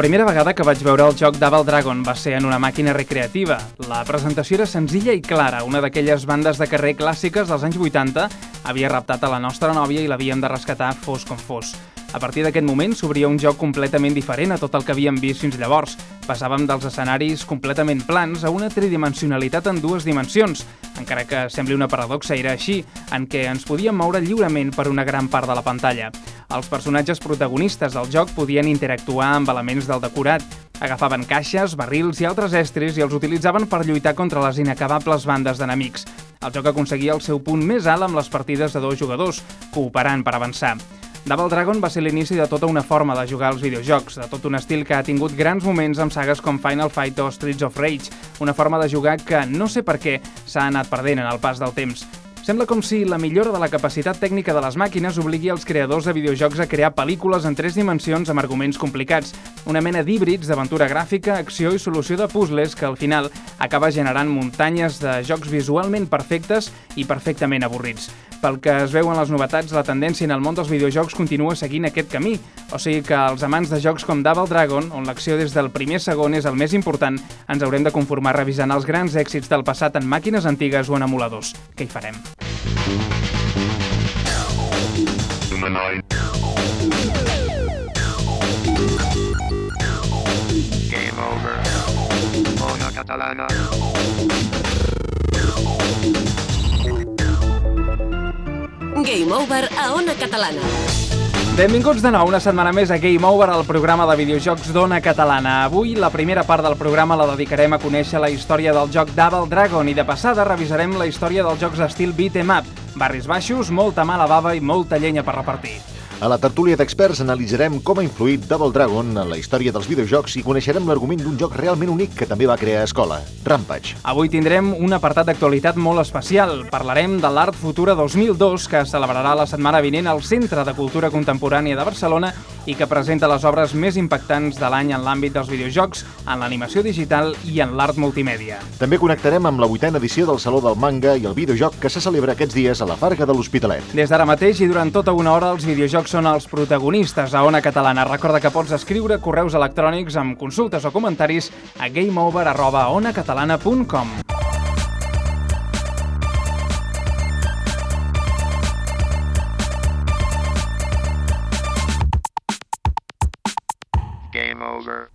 primera vegada que vaig veure el joc Double Dragon va ser en una màquina recreativa. La presentació era senzilla i clara. Una d'aquelles bandes de carrer clàssiques dels anys 80 havia raptat a la nostra nòvia i l'havíem de rescatar fos com fos. A partir d'aquest moment s'obria un joc completament diferent a tot el que havíem vist fins llavors. Passàvem dels escenaris completament plans a una tridimensionalitat en dues dimensions, encara que sembli una paradoxa era així, en què ens podíem moure lliurement per una gran part de la pantalla. Els personatges protagonistes del joc podien interactuar amb elements del decorat, agafaven caixes, barrils i altres estris i els utilitzaven per lluitar contra les inacabables bandes d'enemics. El joc aconseguia el seu punt més alt amb les partides de dos jugadors, cooperant per avançar. Double Dragon va ser l'inici de tota una forma de jugar als videojocs, de tot un estil que ha tingut grans moments amb sagues com Final Fight o Streets of Rage, una forma de jugar que no sé per què s'ha anat perdent en el pas del temps. Sembla com si la millora de la capacitat tècnica de les màquines obligui els creadors de videojocs a crear pel·lícules en tres dimensions amb arguments complicats, una mena d'híbrids d'aventura gràfica, acció i solució de puzzles que al final acaba generant muntanyes de jocs visualment perfectes i perfectament avorrits. Pel que es veuen les novetats, la tendència en el món dels videojocs continua seguint aquest camí, o sigui que els amants de jocs com Double Dragon, on l'acció des del primer segon és el més important, ens haurem de conformar revisant els grans èxits del passat en màquines antigues o en emuladors. Què hi farem? Game over. Ona catalana. Game Over a Ona Catalana. Benvinguts de nou una setmana més a Game Over, el programa de videojocs d'Ona Catalana. Avui la primera part del programa la dedicarem a conèixer la història del joc Double Dragon i de passada revisarem la història dels jocs d'estil beat 'em up. Barris baixos, molta mala bava i molta llenya per repartir. A la tertúlia d'experts analitzarem com ha influït Double Dragon en la història dels videojocs i coneixerem l'argument d'un joc realment únic que també va crear escola, Rampage. Avui tindrem un apartat d'actualitat molt especial. Parlarem de l'Art Futura 2002, que celebrarà la setmana vinent al Centre de Cultura Contemporània de Barcelona i que presenta les obres més impactants de l'any en l'àmbit dels videojocs, en l'animació digital i en l'art multimèdia. També connectarem amb la vuitena edició del Saló del Manga i el videojoc que se celebra aquests dies a la Farga de l'Hospitalet. Des d'ara mateix i durant tota una hora els videojocs són els protagonistes a Ona Catalana. Recorda que pots escriure correus electrònics amb consultes o comentaris a gameover.onacatalana.com Game over.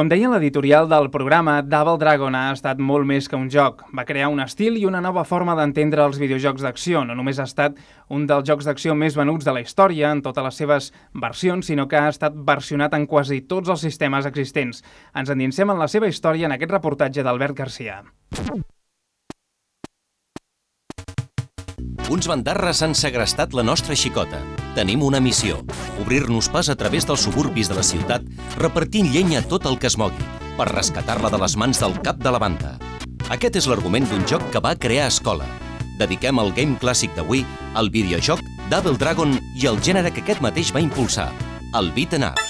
Com deia l'editorial del programa, Double Dragon ha estat molt més que un joc. Va crear un estil i una nova forma d'entendre els videojocs d'acció. No només ha estat un dels jocs d'acció més venuts de la història en totes les seves versions, sinó que ha estat versionat en quasi tots els sistemes existents. Ens endinsem en la seva història en aquest reportatge d'Albert Garcia. Uns bandarres han segrestat la nostra xicota. Tenim una missió, obrir-nos pas a través dels suburbis de la ciutat, repartint llenya a tot el que es mogui, per rescatar-la de les mans del cap de la banda. Aquest és l'argument d'un joc que va crear escola. Dediquem el game clàssic d'avui al videojoc Double Dragon i al gènere que aquest mateix va impulsar, el beat 'em up.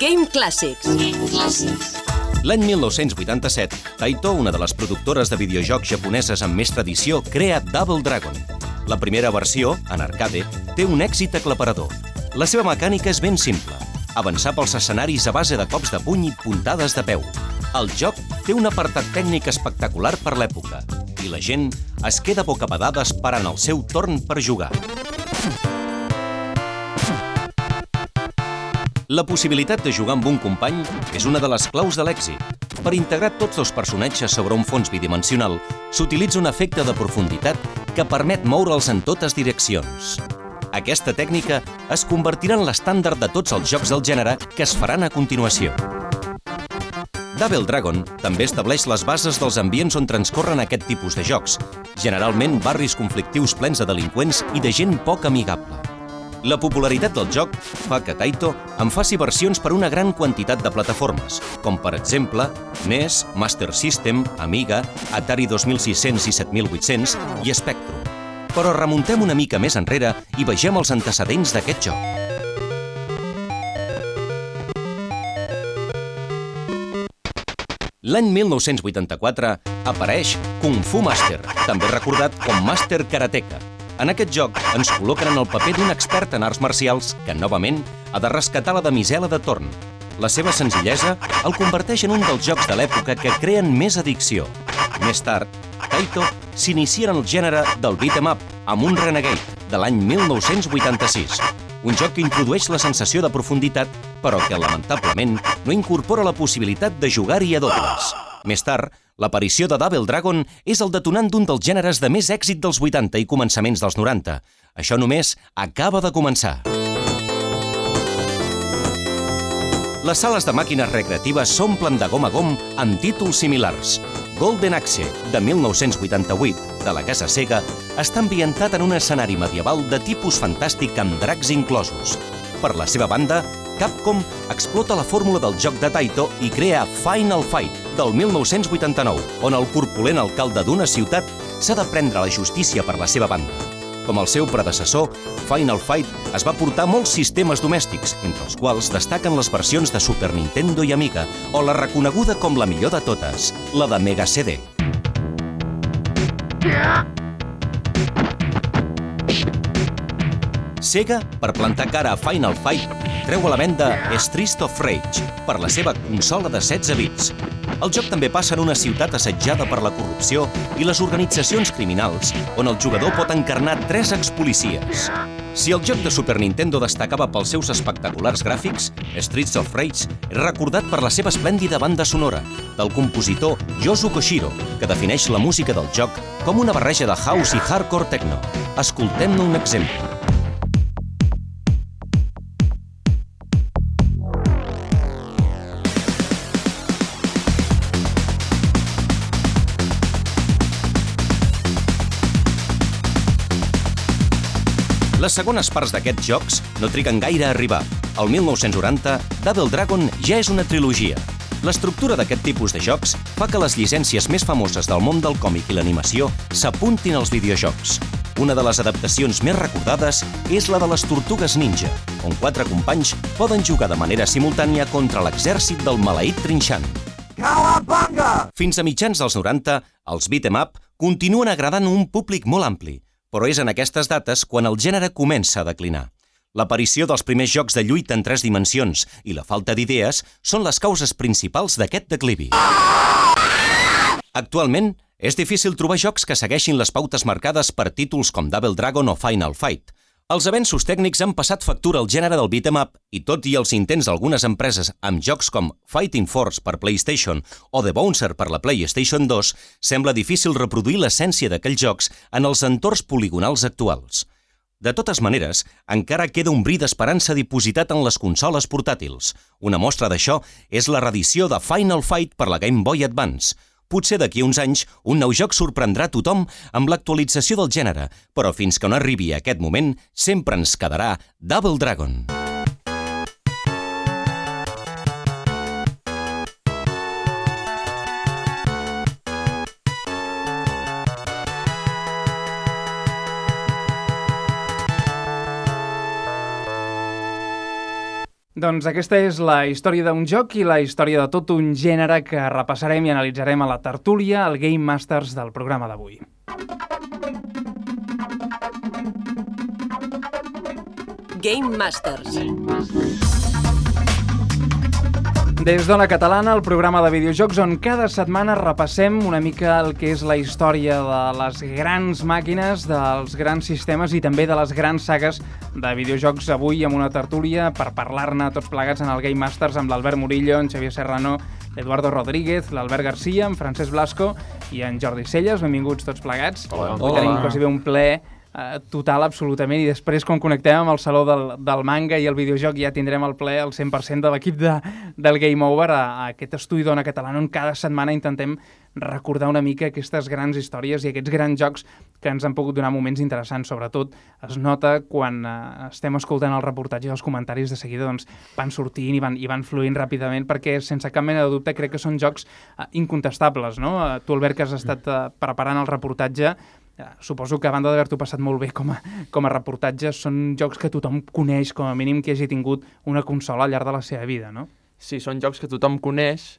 Game Classics. L'any 1987, Taito, una de les productores de videojocs japoneses amb més tradició, crea Double Dragon. La primera versió, en arcade, té un èxit aclaparador. La seva mecànica és ben simple. Avançar pels escenaris a base de cops de puny i puntades de peu. El joc té un apartat tècnic espectacular per l'època i la gent es queda bocabadada esperant el seu torn per jugar. La possibilitat de jugar amb un company és una de les claus de l'èxit. Per integrar tots els personatges sobre un fons bidimensional, s'utilitza un efecte de profunditat que permet moure'ls en totes direccions. Aquesta tècnica es convertirà en l'estàndard de tots els jocs del gènere que es faran a continuació. Double Dragon també estableix les bases dels ambients on transcorren aquest tipus de jocs, generalment barris conflictius plens de delinqüents i de gent poc amigable. La popularitat del joc fa que Taito en faci versions per una gran quantitat de plataformes, com per exemple NES, Master System, Amiga, Atari 2600 i 7800 i Spectrum. Però remuntem una mica més enrere i vegem els antecedents d'aquest joc. L'any 1984 apareix Kung Fu Master, també recordat com Master Karateka, En aquest joc ens col·loquen en el paper d'un expert en arts marcials que, novament, ha de rescatar la damisela de torn. La seva senzillesa el converteix en un dels jocs de l'època que creen més addicció. Més tard, Taito s'inicia en el gènere del beat'em up amb un Renegade de l'any 1986, un joc que introdueix la sensació de profunditat, però que, lamentablement, no incorpora la possibilitat de jugar-hi a dobles. Més tard, l'aparició de Double Dragon és el detonant d'un dels gèneres de més èxit dels 80 i començaments dels 90. Això només acaba de començar. Les sales de màquines recreatives s'omplen de gom a gom amb títols similars. Golden Axe, de 1988, de la casa Sega, està ambientat en un escenari medieval de tipus fantàstic amb dracs inclosos. Per la seva banda, Capcom explota la fórmula del joc de Taito i crea Final Fight, del 1989, on el corpulent alcalde d'una ciutat s'ha de prendre la justícia per la seva banda. Com el seu predecessor, Final Fight es va portar molts sistemes domèstics, entre els quals destaquen les versions de Super Nintendo i Amiga, o la reconeguda com la millor de totes, la de Mega CD. Sega, per plantar cara a Final Fight, treu a la venda Streets of Rage per la seva consola de 16 bits. El joc també passa en una ciutat assetjada per la corrupció i les organitzacions criminals, on el jugador pot encarnar tres expolicies. Si el joc de Super Nintendo destacava pels seus espectaculars gràfics, Streets of Rage és recordat per la seva esplèndida banda sonora, del compositor Yosu Koshiro, que defineix la música del joc com una barreja de house i hardcore techno. Escoltem-ne un exemple. Les segones parts d'aquests jocs no triguen gaire a arribar. El 1990, Double Dragon ja és una trilogia. L'estructura d'aquest tipus de jocs fa que les llicències més famoses del món del còmic i l'animació s'apuntin als videojocs. Una de les adaptacions més recordades és la de les Tortugues Ninja, on quatre companys poden jugar de manera simultània contra l'exèrcit del maleït Trinxant. Fins a mitjans dels 90, els beat'em up continuen agradant un públic molt ampli, però és en aquestes dates quan el gènere comença a declinar. L'aparició dels primers jocs de lluita en tres dimensions i la falta d'idees són les causes principals d'aquest declivi. Actualment, és difícil trobar jocs que segueixin les pautes marcades per títols com Double Dragon o Final Fight. Els avenços tècnics han passat factura al gènere del beat'em up i tot i els intents d'algunes empreses amb jocs com Fighting Force per PlayStation o The Bouncer per la PlayStation 2, sembla difícil reproduir l'essència d'aquells jocs en els entorns poligonals actuals. De totes maneres, encara queda un bri d'esperança dipositat en les consoles portàtils. Una mostra d'això és la reedició de Final Fight per la Game Boy Advance. Potser d'aquí uns anys un nou joc sorprendrà tothom amb l'actualització del gènere, però fins que no arribi a aquest moment sempre ens quedarà Double Dragon. Doncs aquesta és la història d'un joc i la història de tot un gènere que repassarem i analitzarem a la tertúlia, al Game Masters del programa d'avui. Game Masters. Des d'Ona Catalana, el programa de videojocs on cada setmana repassem una mica el que és la història de les grans màquines, dels grans sistemes i també de les grans sagues de videojocs avui amb una tertúlia per parlar-ne tots plegats en el Game Masters amb l'Albert Murillo, en Xavier Serrano, l'Eduardo Rodríguez, l'Albert Garcia, en Francesc Blasco i en Jordi Celles. Benvinguts tots plegats. Hola. Avui tenim quasi bé un ple eh, total, absolutament, i després quan connectem amb el Saló del, del Manga i el videojoc ja tindrem el ple al 100% de l'equip de, del Game Over a, a aquest estudi d'Ona Catalana on cada setmana intentem recordar una mica aquestes grans històries i aquests grans jocs que ens han pogut donar moments interessants. Sobretot es nota quan eh, estem escoltant el reportatge i els comentaris de seguida doncs, van sortint i van, i van fluint ràpidament perquè sense cap mena de dubte crec que són jocs eh, incontestables. No? Eh, tu, Albert, que has estat eh, preparant el reportatge, suposo que a banda d'haver-t'ho passat molt bé com a, com a reportatge, són jocs que tothom coneix, com a mínim que hagi tingut una consola al llarg de la seva vida, no? Sí, són jocs que tothom coneix,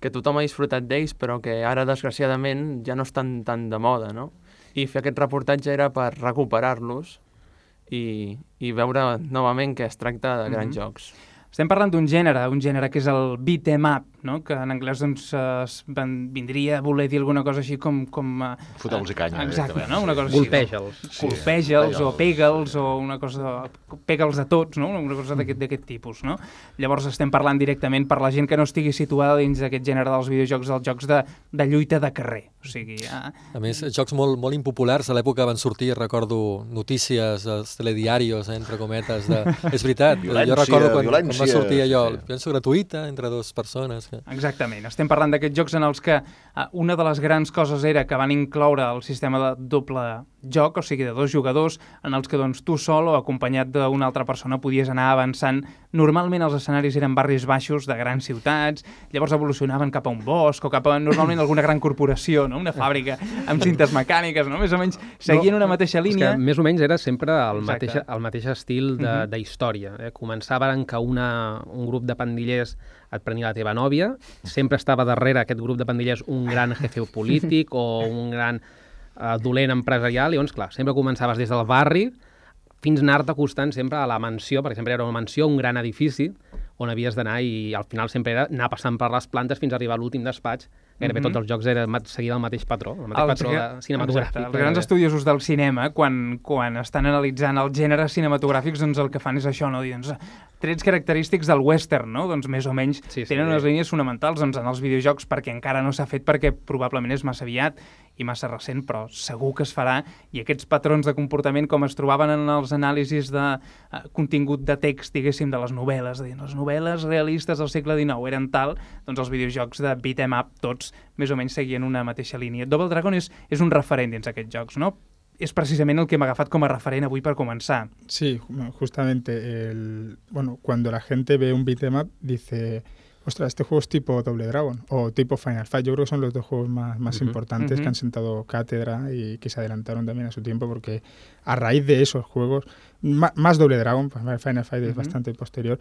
que tothom ha disfrutat d'ells, però que ara, desgraciadament, ja no estan tan de moda, no? i fer aquest reportatge era per recuperar-los i, i veure novament que es tracta de grans Mhm. jocs. Estem parlant d'un gènere, un gènere que és el beat 'em up, no? que en anglès doncs, es van- vindria a voler dir alguna cosa així com... com eh, Foteu-los i canya, Exacte, no? sí. Una cosa així. Golpeja'ls. Sí, Colpeja'ls o pega'ls. o una cosa... Pega'ls a tots, no? Una cosa d'aquest d'aquest tipus, no? Llavors estem parlant directament per la gent que no estigui situada dins d'aquest gènere dels videojocs, dels jocs de, de lluita de carrer. O sigui, eh, A més, jocs molt, molt impopulars. A l'època van sortir, recordo, notícies als telediarios, eh, entre cometes. De... És veritat, Violència, jo recordo quan, quan va sortir allò, sí. penso gratuïta, entre dues persones. Exactament. Estem parlant d'aquests jocs en els que eh, una de les grans coses era que van incloure el sistema de doble joc, o sigui, de dos jugadors, en els que doncs, tu sol o acompanyat d'una altra persona podies anar avançant. Normalment els escenaris eren barris baixos de grans ciutats, llavors evolucionaven cap a un bosc o cap a normalment alguna gran corporació, no? una fàbrica amb cintes mecàniques, no? més o menys seguien una mateixa És línia. que més o menys era sempre el, Exacte. mateix, el mateix estil de, Mhm. de història. Eh? Començaven que una, un grup de pandillers et prenia la teva nòvia, sempre estava darrere aquest grup de pandillers un gran jefe polític o un gran eh, dolent empresarial, i llavors, clar, sempre començaves des del barri fins anar-te acostant sempre a la mansió, perquè sempre era una mansió, un gran edifici, on havies d'anar i al final sempre era anar passant per les plantes fins a arribar a l'últim despatx. Gairebé Mhm. tots els jocs eren mat- seguint el mateix patró, el mateix patró gra- de cinematogràfic. Exacte, els grans estudiosos del cinema, quan, quan estan analitzant els gèneres cinematogràfics, doncs el que fan és això, no? Dir, doncs, trets característics del western, no? Doncs més o menys Sí, sí. tenen unes línies fonamentals doncs, en els videojocs perquè encara no s'ha fet perquè probablement és massa aviat i massa recent, però segur que es farà i aquests patrons de comportament com es trobaven en els anàlisis de eh, contingut de text, diguéssim, de les novel·les, de les novel·les realistes del segle XIX eren tal, doncs els videojocs de beat 'em up tots més o menys seguien una mateixa línia. Double Dragon és, és un referent dins aquests jocs, no? És precisament el que hem agafat com a referent avui per començar. Sí, ju- justamente, el, bueno, cuando la gente ve un beat'em up dice, ostras, este juego es tipo Double Dragon o tipo Final Fight. Yo creo que son los dos juegos más, más Ujú, importantes que han sentado cátedra y que se adelantaron también a su tiempo porque a raíz de esos juegos, ma- más Double Dragon, pues Final Fight es bastante posterior,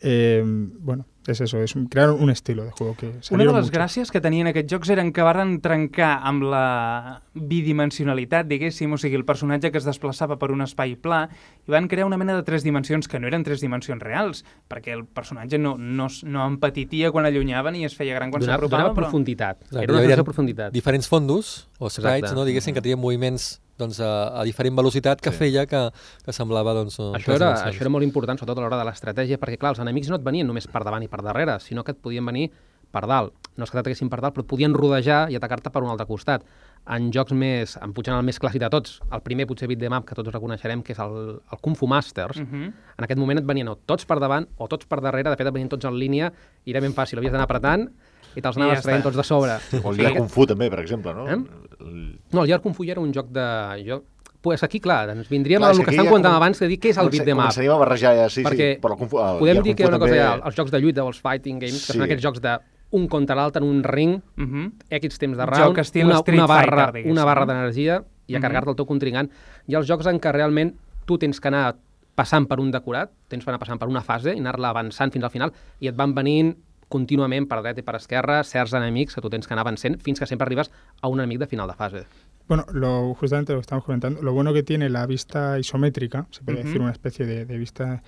eh, bueno, es eso, es un- crearon un estilo de juego que Una de les muchos. gràcies que tenien aquests jocs eren que varen trencar amb la bidimensionalitat, diguéssim, o sigui, el personatge que es desplaçava per un espai pla, i van crear una mena de tres dimensions que no eren tres dimensions reals, perquè el personatge no, no, no empatitia quan allunyaven i es feia gran quan s'apropava, donava però... profunditat. Clar, Era una sensació de profunditat. Diferents fondos, o sprites, Exacte. no? diguéssim, que tenien moviments doncs, a, a diferent velocitat que Sí. feia que, que semblava doncs, Això era, això era molt important, sobretot a l'hora de l'estratègia, perquè, clar, els enemics no et venien només per davant i per darrere, sinó que et podien venir per dalt. No és que t'ataquessin per dalt, però podien rodejar i atacar-te per un altre costat. En jocs més, en potser en el més clàssic de tots, el primer potser beat de map que tots reconeixerem, que és el, el Kung Fu Masters, Uh -huh. en aquest moment et venien o tots per davant o tots per darrere, de fet et venien tots en línia, i era ben fàcil, havies d'anar apretant i te'ls anaves ja traient tots de sobre. O el Lia Kung Fu també, per exemple, no? Eh? El- No, el Llarg Kung Fu ja era un joc de... Jo... Pues aquí, clar, ens vindríem Clar, a el que que estan ja comentant com- abans, de dir què és el beat de map. Començaríem a barrejar ja, sí, perquè sí. Però el Kung Fu, el podem Lia dir que Fu una cosa també- hi els jocs de lluita o els fighting games, que Sí. són aquests jocs de un contra l'altre en un ring, Uh -huh. X temps de round, una, una barra, Fighter, una barra d'energia i a Mhm. carregar-te el teu contrincant. Hi ha els jocs en què realment tu tens que anar passant per un decorat, tens que anar passant per una fase i anar-la avançant fins al final i et van venint contínuament per dreta i per esquerra certs enemics que tu tens que anar avançant fins que sempre arribes a un enemic de final de fase. Bueno, lo, justamente lo que estamos comentando, lo bueno que tiene la vista isométrica, se puede Ujú. decir una especie de, de vista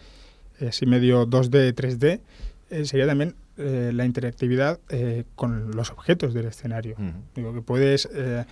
eh, así medio 2D, 3D, eh, sería también eh, la interactividad eh, con los objetos del escenario. Ujú. Digo que puedes, eh,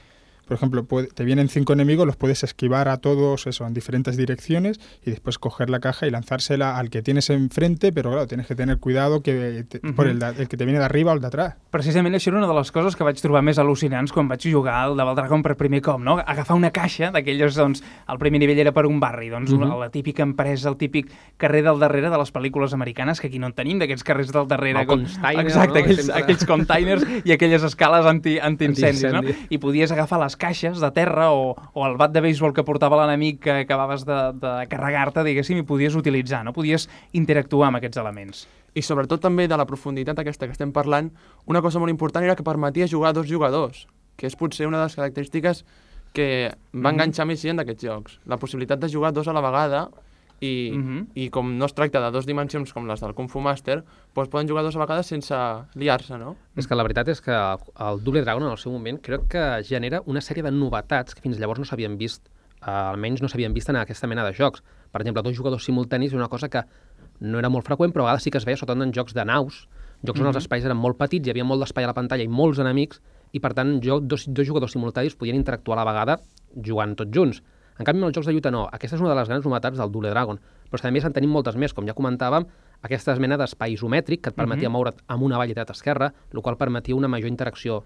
por ejemplo, puede- te vienen cinco enemigos, los puedes esquivar a todos eso en diferentes direcciones y después coger la caja y lanzársela al que tienes enfrente, pero claro, tienes que tener cuidado que te- por Ujú. el, de- el que te viene de arriba o el de atrás. Precisament això era una de les coses que vaig trobar més al·lucinants quan vaig jugar al Double Dragon per primer cop, no? Agafar una caixa d'aquelles, doncs, el primer nivell era per un barri, doncs, uh. -huh. la típica empresa, el típic carrer del darrere de les pel·lícules americanes, que aquí no en tenim, d'aquests carrers del darrere. El com- Exacte, no? aquells, Sempre. aquells containers i aquelles escales anti, antiincendis, no? Antiincendi. I podies agafar les caixes de terra o, o el bat de béisbol que portava l'enemic que acabaves de, de carregar-te, diguéssim, i podies utilitzar, no? Podies interactuar amb aquests elements. I sobretot també de la profunditat aquesta que estem parlant, una cosa molt important era que permetia jugar a dos jugadors, que és potser una de les característiques que va Mhm. enganxar més gent d'aquests jocs. La possibilitat de jugar dos a la vegada i, Mhm. i com no es tracta de dues dimensions com les del Kung Fu Master, doncs poden jugar dues vegades sense liar-se, no? És que la veritat és que el Double Dragon en el seu moment crec que genera una sèrie de novetats que fins llavors no s'havien vist, eh, almenys no s'havien vist en aquesta mena de jocs. Per exemple, dos jugadors simultanis és una cosa que no era molt freqüent, però a vegades sí que es veia, sobretot en jocs de naus, jocs on els espais eren molt petits, hi havia molt d'espai a la pantalla i molts enemics, i per tant jo, dos, dos jugadors simultanis podien interactuar a la vegada jugant tots junts. En canvi, amb els jocs de lluita no. Aquesta és una de les grans novetats del Double Dragon. Però és que a més en tenim moltes més. Com ja comentàvem, aquesta mena d'espai isomètric que et permetia moure't amb una vall i dreta esquerra, el qual permetia una major interacció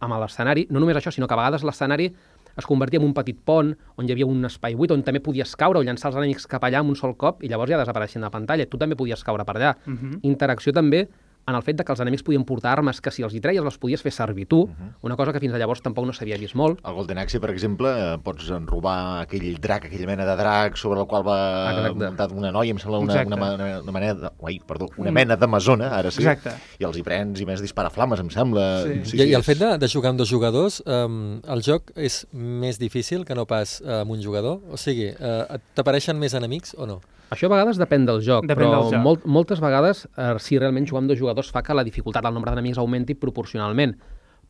amb l'escenari. No només això, sinó que a vegades l'escenari es convertia en un petit pont on hi havia un espai buit, on també podies caure o llançar els enemics cap allà amb un sol cop i llavors ja desapareixien de la pantalla. Tu també podies caure per allà. Interacció també en el fet de que els enemics podien portar armes que si els hi treies les podies fer servir tu, una cosa que fins llavors tampoc no s'havia vist molt. Al Golden Axe, per exemple, eh, pots robar aquell drac, aquella mena de drac sobre el qual va Exacte. muntat una noia, em sembla una, Exacte. una, una, una, mena de, uai, perdó, una mena d'amazona, ara sí. Exacte. I els hi prens i més dispara flames, em sembla. Sí. I, I el fet de, de jugar amb dos jugadors, um, el joc és més difícil que no pas uh, amb un jugador? O sigui, uh, t'apareixen més enemics o no? Això a vegades depèn del joc, Depèn però del joc. Molt, moltes vegades, eh, si realment jugar amb dos jugadors fa que la dificultat, el nombre d'enemics augmenti proporcionalment.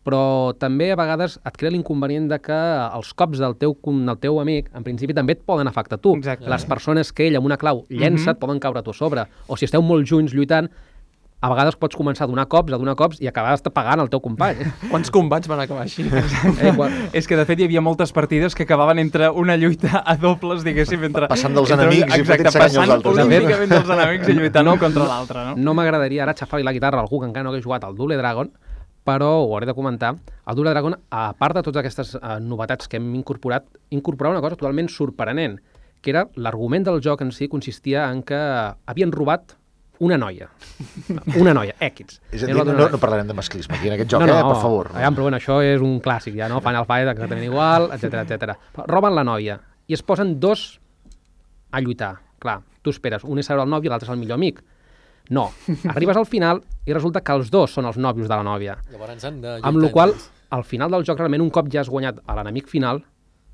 Però també a vegades et crea l'inconvenient de que els cops del teu, del teu amic, en principi, també et poden afectar tu. Exacte. Les persones que ell amb una clau llença Mhm. et poden caure a tu a sobre. O si esteu molt junts lluitant, a vegades pots començar a donar cops, a donar cops, i acabar pagant el teu company. Quants combats van acabar així? eh, quan... És que, de fet, hi havia moltes partides que acabaven entre una lluita a dobles, diguéssim, entre... Passant dels entre, enemics i exacte, fotent-se canya als passant altres. olímpicament dels enemics i lluitant un contra l'altre, no? No m'agradaria ara xafar-li la guitarra a algú que encara no hagués jugat al Double Dragon, però ho hauré de comentar. El Double Dragon, a part de totes aquestes eh, novetats que hem incorporat, incorporava una cosa totalment sorprenent, que era l'argument del joc en si consistia en que havien robat una noia. Una noia, X. És a dir, no, no parlarem de masclisme aquí en aquest joc, eh? Per favor. Aviam, però bueno, això és un clàssic ja, no? Final Fight, exactament igual, etc etc. Roben la nòvia i es posen dos a lluitar. Clar, tu esperes, un és el nòvio i l'altre és el millor amic. No, arribes al final i resulta que els dos són els nòvios de la nòvia. Llavors han de Amb la qual al final del joc, realment, un cop ja has guanyat a l'enemic final,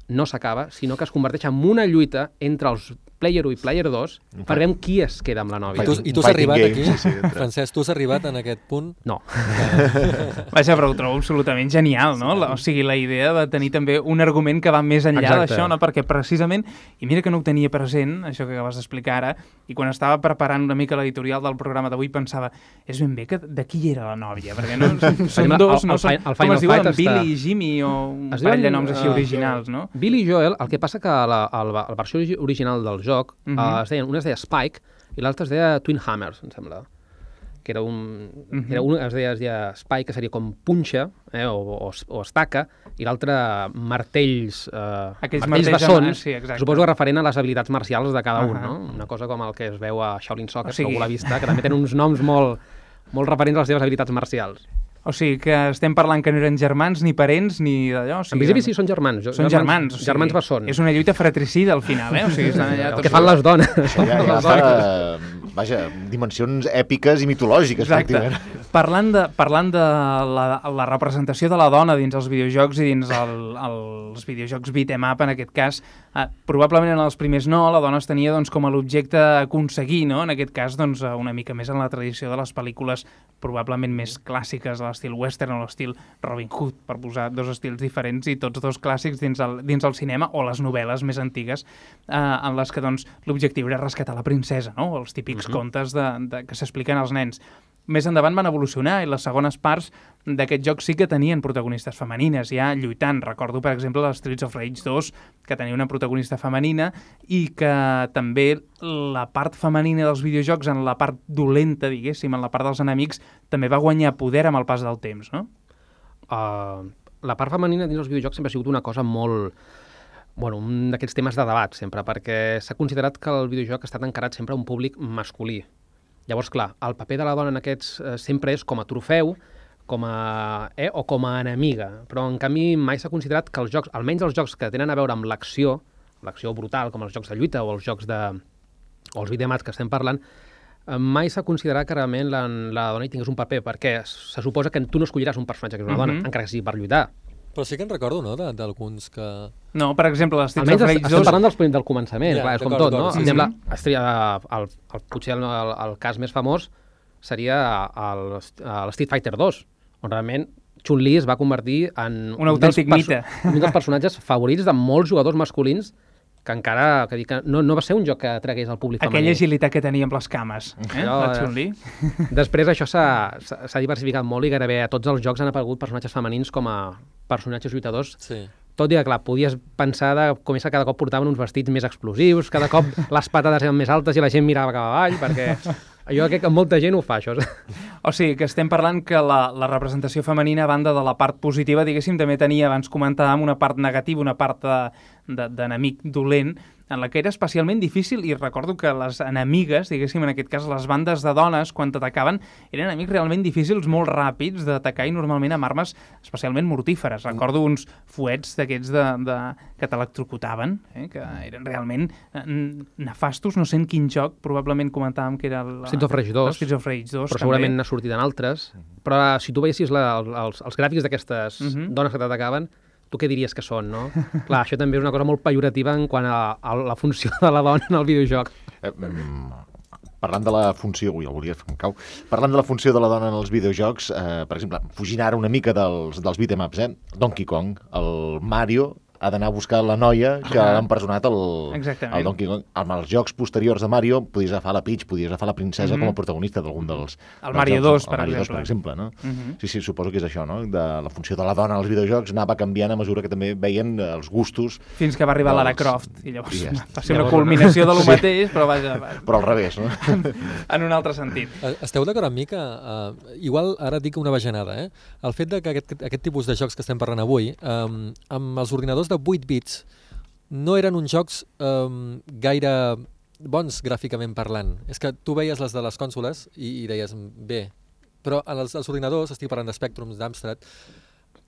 no s'acaba, sinó que es converteix en una lluita entre els Player 1 i Player 2 per veure qui es queda amb la I nòvia. tu, i tu has arribat games, aquí, sí, sí, Francesc, tu has arribat en aquest punt? No. Vaja, però ho trobo absolutament genial, no? La, o sigui, la idea de tenir també un argument que va més enllà Exacte. d'això, no? Perquè precisament, i mira que no ho tenia present, això que acabes d'explicar ara, i quan estava preparant una mica l'editorial del programa d'avui pensava, és ben bé que de qui era la nòvia, perquè no, són dos, el- no el són, Fi- el com Final es diuen, està- Billy i Jimmy, o un parell de noms així eh, originals, no? Billy i Joel, el que passa que a la, la, la versió origi- original del joc, uh Mhm. -huh. es deien, una es deia Spike i l'altra es deia Twin Hammers, em sembla que era un, uh Mhm. -huh. era un es, deia, es deia Spike, que seria com punxa eh, o, o, o estaca, i l'altre martells, eh, Aquells martells martells bessons, sí, exacte. suposo que referent a les habilitats marcials de cada un, Ahà. no? Una cosa com el que es veu a Shaolin Soccer, o sigui... que algú l'ha vista, que també tenen uns noms molt, molt referents a les seves habilitats marcials. O sigui, que estem parlant que no eren germans, ni parents, ni d'allò. O En sigui, principi sí, són germans. Són germans. o sigui, germans bessons. És una lluita fratricida al final, eh? O sigui, estan allà El que fan les dones. Ja, ja fa, vaja, dimensions èpiques i mitològiques, Exacte. Parlant de, parlant de la, la representació de la dona dins els videojocs i dins el, els videojocs beat'em up, en aquest cas, eh, probablement en els primers no, la dona es tenia doncs, com a l'objecte a aconseguir, no? en aquest cas doncs, eh, una mica més en la tradició de les pel·lícules probablement més clàssiques, a l'estil western o l'estil Robin Hood, per posar dos estils diferents i tots dos clàssics dins el, dins el cinema o les novel·les més antigues eh, en les que doncs, l'objectiu era rescatar la princesa, no? els típics contes de, de, que s'expliquen als nens més endavant van evolucionar i les segones parts d'aquest joc sí que tenien protagonistes femenines, ja lluitant. Recordo, per exemple, les Streets of Rage 2, que tenia una protagonista femenina i que també la part femenina dels videojocs, en la part dolenta, diguéssim, en la part dels enemics, també va guanyar poder amb el pas del temps, no? uh, la part femenina dins els videojocs sempre ha sigut una cosa molt... Bueno, un d'aquests temes de debat sempre, perquè s'ha considerat que el videojoc ha estat encarat sempre a un públic masculí. Llavors, clar, el paper de la dona en aquests eh, sempre és com a trofeu, com a, eh, o com a enemiga, però en canvi mai s'ha considerat que els jocs, almenys els jocs que tenen a veure amb l'acció, l'acció brutal, com els jocs de lluita o els jocs de... o els videomats que estem parlant, eh, mai s'ha considerat que realment la, la dona hi tingués un paper, perquè se suposa que tu no escolliràs un personatge que és una dona, Mhm. encara que sigui per lluitar. Però sí que en recordo, no?, de- d'alguns que... No, per exemple, les Streets Almenys of es- Rage estem 2... parlant dels, del començament, Ja, clar, és com tot, no? sí, exemple, sí. Estria, el, el, potser el, el, el cas més famós seria el, el Street Fighter 2, on realment Chun-Li es va convertir en Un autèntic mite. un dels personatges favorits de molts jugadors masculins que encara que dic, que no, no va ser un joc que tragués al públic Aquella femení. agilitat que tenia amb les cames, eh? Allò, la eh, Chun-Li. Després això s'ha s'ha- s'ha diversificat molt i gairebé a tots els jocs han aparegut personatges femenins com a personatges lluitadors Sí. tot i que, clar, podies pensar de com és que cada cop portaven uns vestits més explosius, cada cop les patades eren més altes i la gent mirava cap avall, perquè jo crec que molta gent ho fa, això. O sigui, que estem parlant que la, la representació femenina, a banda de la part positiva, diguéssim, també tenia, abans comentàvem, una part negativa, una part de- de- d'enemic dolent, en la que era especialment difícil, i recordo que les enemigues, diguéssim, en aquest cas les bandes de dones, quan t'atacaven, eren enemics realment difícils, molt ràpids d'atacar i normalment amb armes especialment mortíferes. Recordo uns fuets d'aquests de, de, que t'electrocutaven, eh, que eren realment eh, nefastos, no sé en quin joc, probablement comentàvem que era el... Streets of Rage 2, Streets of Rage 2, però també. segurament n'ha sortit en altres. Però si tu veiessis la, els, els gràfics d'aquestes Mhm. dones que t'atacaven, tu què diries que són, no? Clar, això també és una cosa molt pejorativa en quant a, a la funció de la dona en el videojoc. Eh, parlant de la funció... Ui, el volia fer un cau. Parlant de la funció de la dona en els videojocs, eh, per exemple, fugint ara una mica dels, dels beat'em ups, eh? Donkey Kong, el Mario ha d'anar a buscar la noia que Ah. ha empresonat el, Exactament. el Donkey Kong. Amb els jocs posteriors de Mario podies agafar la Peach, podies agafar la princesa Mhm. com a protagonista d'algun dels, El dels Mario jocs, 2, per el Mario 2, exemple. per exemple no? Mhm. Sí, sí, suposo que és això, no? De la funció de la dona als videojocs anava canviant a mesura que també veien eh, els gustos, Fins que va arribar dels- Lara Croft, i llavors I ja va ser una Llavors, culminació de lo Sí. mateix, però vaja, va, però al revés, no? en un altre sentit. Eh, Esteu d'acord amb mi que, uh, igual ara dic una bajanada, eh? el fet de que aquest, aquest tipus de jocs que estem parlant avui, um, amb els ordinadors de 8 bits, no eren uns jocs um, gaire bons gràficament parlant. És que tu veies les de les cònsoles i, i deies, bé, però en els, els ordinadors, estic parlant de Spectrums, d'Amstrad,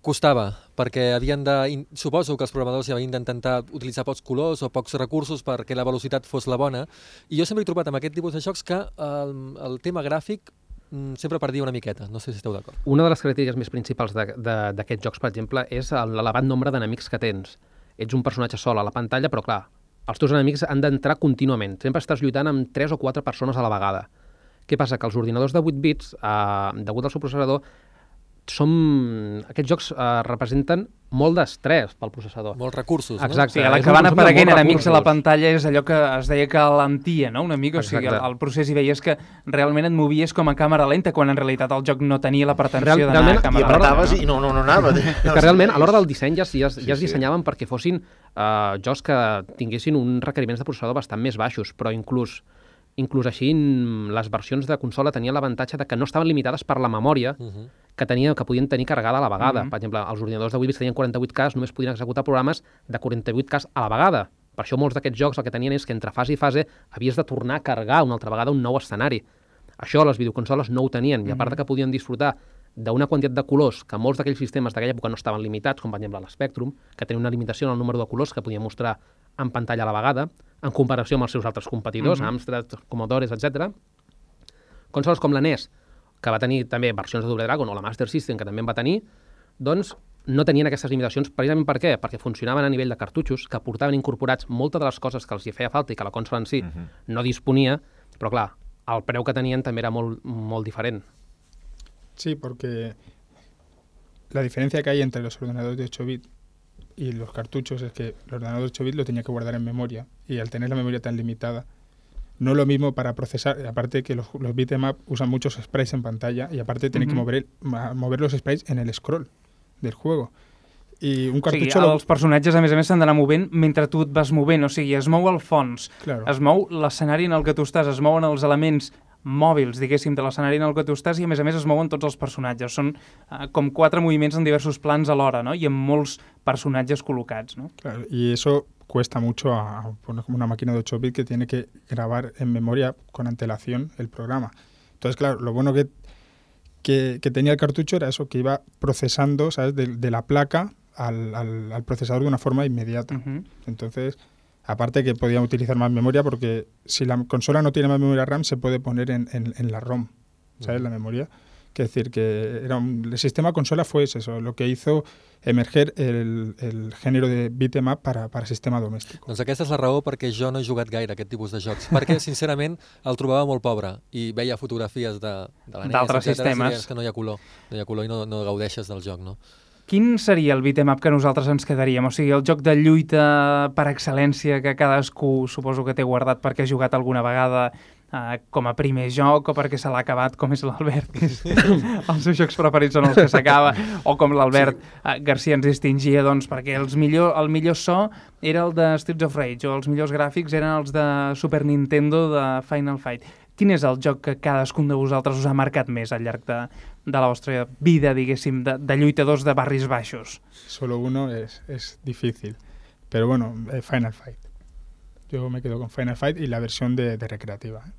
costava, perquè havien de... in- Suposo que els programadors havien d'intentar utilitzar pocs colors o pocs recursos perquè la velocitat fos la bona, i jo sempre he trobat amb aquest tipus de jocs que el, el tema gràfic mm, sempre perdia una miqueta, no sé si esteu d'acord. Una de les característiques més principals d'aquests jocs, per exemple, és el- l'elevat nombre d'enemics que tens. Ets un personatge sol a la pantalla, però clar, els teus enemics han d'entrar contínuament. Sempre estàs lluitant amb 3 o 4 persones a la vegada. Què passa? Que els ordinadors de 8 bits, eh, degut al seu processador, som... aquests jocs eh, representen molt d'estrès pel processador. Molts recursos, Exacte. Sí, a la és que van apareguent enemics a la pantalla és allò que es deia que lentia, no?, una mica. O sigui, el, Exacte. el procés hi veies que realment et movies com a càmera lenta, quan en realitat el joc no tenia la pretensió Real- d'anar a realment- I càmera lenta. apretaves no? i no, no, no anava. Que realment, a l'hora del disseny ja, ja, es- Sí, ja es sí. dissenyaven perquè fossin uh, jocs que tinguessin uns requeriments de processador bastant més baixos, però inclús inclús així mm, les versions de consola tenien l'avantatge de que no estaven limitades per la memòria Uh -huh. que, tenia, que podien tenir carregada a la vegada. Mhm. Per exemple, els ordinadors de 8 bits tenien 48K, només podien executar programes de 48K a la vegada. Per això molts d'aquests jocs el que tenien és que entre fase i fase havies de tornar a carregar una altra vegada un nou escenari. Això les videoconsoles no ho tenien, i a part de que podien disfrutar d'una quantitat de colors que molts d'aquells sistemes d'aquella època no estaven limitats, com per exemple l'Spectrum, que tenia una limitació en el número de colors que podia mostrar en pantalla a la vegada, en comparació amb els seus altres competidors, Mhm. Amstrad, Commodores, etc. Consoles com la NES, que va tenir també versions de Double Dragon, o la Master System, que també en va tenir, doncs no tenien aquestes limitacions, precisament per què? Perquè funcionaven a nivell de cartutxos, que portaven incorporats moltes de les coses que els hi feia falta i que la consola en si no disponia, però clar, el preu que tenien també era molt, molt diferent. Sí, porque la diferencia que hay entre los ordenadores de 8 bits y los cartuchos es que el ordenador de 8 bits lo tenía que guardar en memoria y al tener la memoria tan limitada, no lo mismo para procesar, aparte que los, los beat'em up usan muchos sprites en pantalla y aparte tienen que Ujú. mover, el- ma- mover los sprites en el scroll del juego. Y un O sigui, els personatges, a més a més, s'han d'anar movent mentre tu et vas movent. O sigui, es mou el fons, Claro. es mou l'escenari en el que tu estàs, es mouen els elements mòbils, diguéssim, de l'escenari en el que tu estàs i, a més a més, es mouen tots els personatges. Són uh, com quatre moviments en diversos plans alhora, no? I amb molts personatges col·locats, no? Claro, y eso cuesta mucho a, a poner como una máquina de 8 bits que tiene que grabar en memoria con antelación el programa. Entonces, claro, lo bueno que, que, que tenía el cartucho era eso, que iba procesando, ¿sabes?, de, de la placa al, al- al procesador de una forma inmediata. Uh -huh. Entonces, aparte que podía utilizar más memoria, porque si la consola no tiene más memoria RAM, se puede poner en, en- en la ROM, ¿sabes?, la memoria, Que decir que era un- el sistema consola fue eso, lo que hizo emerger el, el género de beat'em up para, para sistema doméstico. Doncs aquesta és la raó perquè jo no he jugat gaire a aquest tipus de jocs, perquè, sincerament, el trobava molt pobre i veia fotografies de, de la NES, D'altres sistemes. deies que no hi ha color, no hi ha color i no, no gaudeixes del joc, no? Quin seria el beat'em up que nosaltres ens quedaríem? O sigui, el joc de lluita per excel·lència que cadascú suposo que té guardat perquè ha jugat alguna vegada eh, com a primer joc o perquè se l'ha acabat, com és l'Albert, que és, els seus jocs preferits són els que s'acaba, o com l'Albert eh, Garcia ens distingia, doncs, perquè els millor, el millor so era el de Streets of Rage, o els millors gràfics eren els de Super Nintendo de Final Fight. Quin és el joc que cadascun de vosaltres us ha marcat més al llarg de, de la vostra vida, diguéssim, de, de lluitadors de barris baixos? Solo uno es, es difícil. Pero bueno, eh, Final Fight. Yo me quedo con Final Fight y la versión de, de recreativa. ¿eh?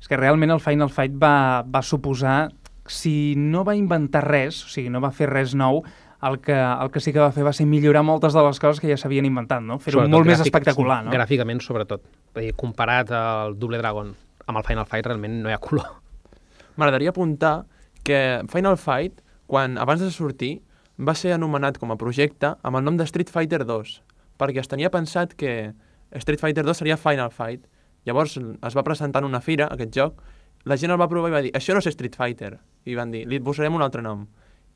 És que realment el Final Fight va, va suposar, si no va inventar res, o sigui, no va fer res nou, el que, el que sí que va fer va ser millorar moltes de les coses que ja s'havien inventat, no? Fer-ho molt més gràfic- espectacular, no? Gràficament, sobretot. Vull dir, comparat al Double Dragon amb el Final Fight, realment no hi ha color. M'agradaria apuntar que Final Fight, quan abans de sortir, va ser anomenat com a projecte amb el nom de Street Fighter 2, perquè es tenia pensat que Street Fighter 2 seria Final Fight. Llavors es va presentar en una fira, aquest joc, la gent el va provar i va dir, això no és Street Fighter. I van dir, li posarem un altre nom.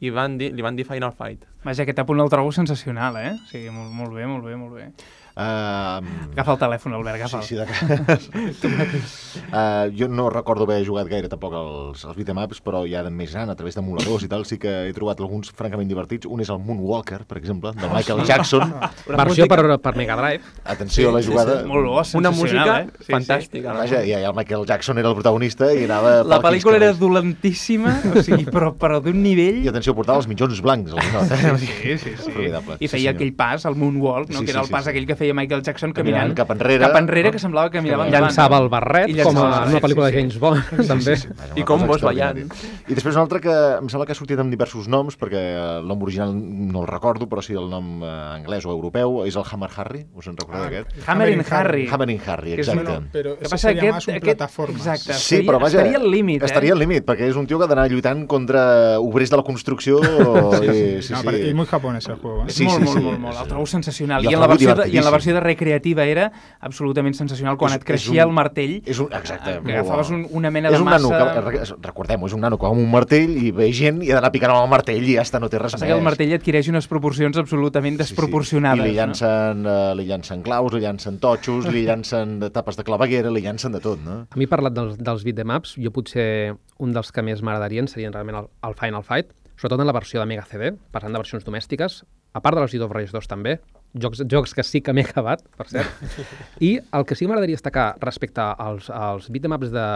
I van dir, li van dir Final Fight. Vaja, aquest apunt el trobo sensacional, eh? O sigui, molt, molt bé, molt bé, molt bé. Uh, Agafa el telèfon, Albert, agafa Sí, sí, de cas. uh, jo no recordo haver jugat gaire tampoc els, els beat'em ups, però ja de més gran, a través d'emuladors i tal, sí que he trobat alguns francament divertits. Un és el Moonwalker, per exemple, de Michael Jackson. Versió per, per Mega Drive. Atenció a la jugada. Molt bo, Una música eh? Sí, fantàstica. Vaja, ja, ja el Michael Jackson era el protagonista i anava... La pel pel·lícula era dolentíssima, o sigui, però, però d'un nivell... I atenció, portava els mitjons blancs, el eh? Sí, sí, sí. Formidable. I Sí, feia senyor. aquell pas, el moonwalk, no? Sí, que era sí, el sí, pas sí. aquell que feia Michael Jackson Caminant caminant cap enrere. cap enrere, que semblava que mirava endavant. Llançava el barret, I com a en una pel·lícula sí, de James Bond, també. Vaja, I una com vos ballant. I després un altre que em sembla que ha sortit amb diversos noms, perquè el nom original no el recordo, però sí el nom eh, anglès o europeu, és el Hammer Harry, us en recordeu d'aquest? Hammer in Harry. Hammer in Harry, Que és exacte. que passa sería aquest- aquest- exacte. Sí, però vaja, estaria al límit, eh? Estaria al límit, perquè és un tio que ha d'anar lluitant contra obrers de la construcció. i, sí, No, sí. pero- y muy japonés el juego. ¿eh? Sí, molt, sí, molt, sí. molt, molt. El trobo sensacional. I I, en la versió de, I en la divertidíssim. versió de recreativa era absolutament sensacional quan És- et creixia és un- el martell. És un, exacte, eh, que agafaves un, una mena és de un massa... nano que, re- recordem-ho, és un nano que va amb un martell i ve gent i ha d'anar picant amb el martell i ja està, no té res Passa més. que el martell adquireix unes proporcions absolutament desproporcionades. I li llancen, uh, li llancen claus, li llancen totxos, li llancen de tapes de claveguera, li llancen de tot, no? A mi, parlat dels, dels beat'em ups, jo potser un dels que més m'agradarien serien realment el, el Final Fight, sobretot en la versió de Mega CD, parlant de versions domèstiques, a part de les Street of Rage 2 també, jocs, jocs que sí que m'he acabat, per cert. I el que sí que m'agradaria destacar respecte als, als beat'em ups de,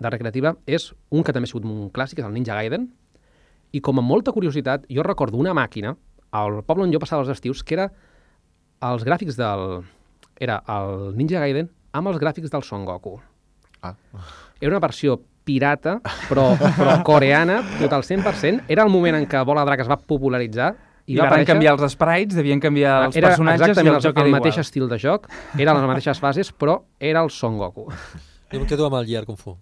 de recreativa és un que també ha sigut un clàssic, és el Ninja Gaiden, i com a molta curiositat, jo recordo una màquina al poble on jo passava els estius, que era els gràfics del... Era el Ninja Gaiden amb els gràfics del Son Goku. Ah. Era una versió pirata, però, però coreana, tot al 100%. Era el moment en què Bola Drac es va popularitzar I, I van aparèixer- canviar els sprites, devien canviar els era personatges i exactament el joc el, era el mateix igual. estil de joc, eren les mateixes fases, però era el Son Goku. Jo em quedo amb el Gear Kung Fu.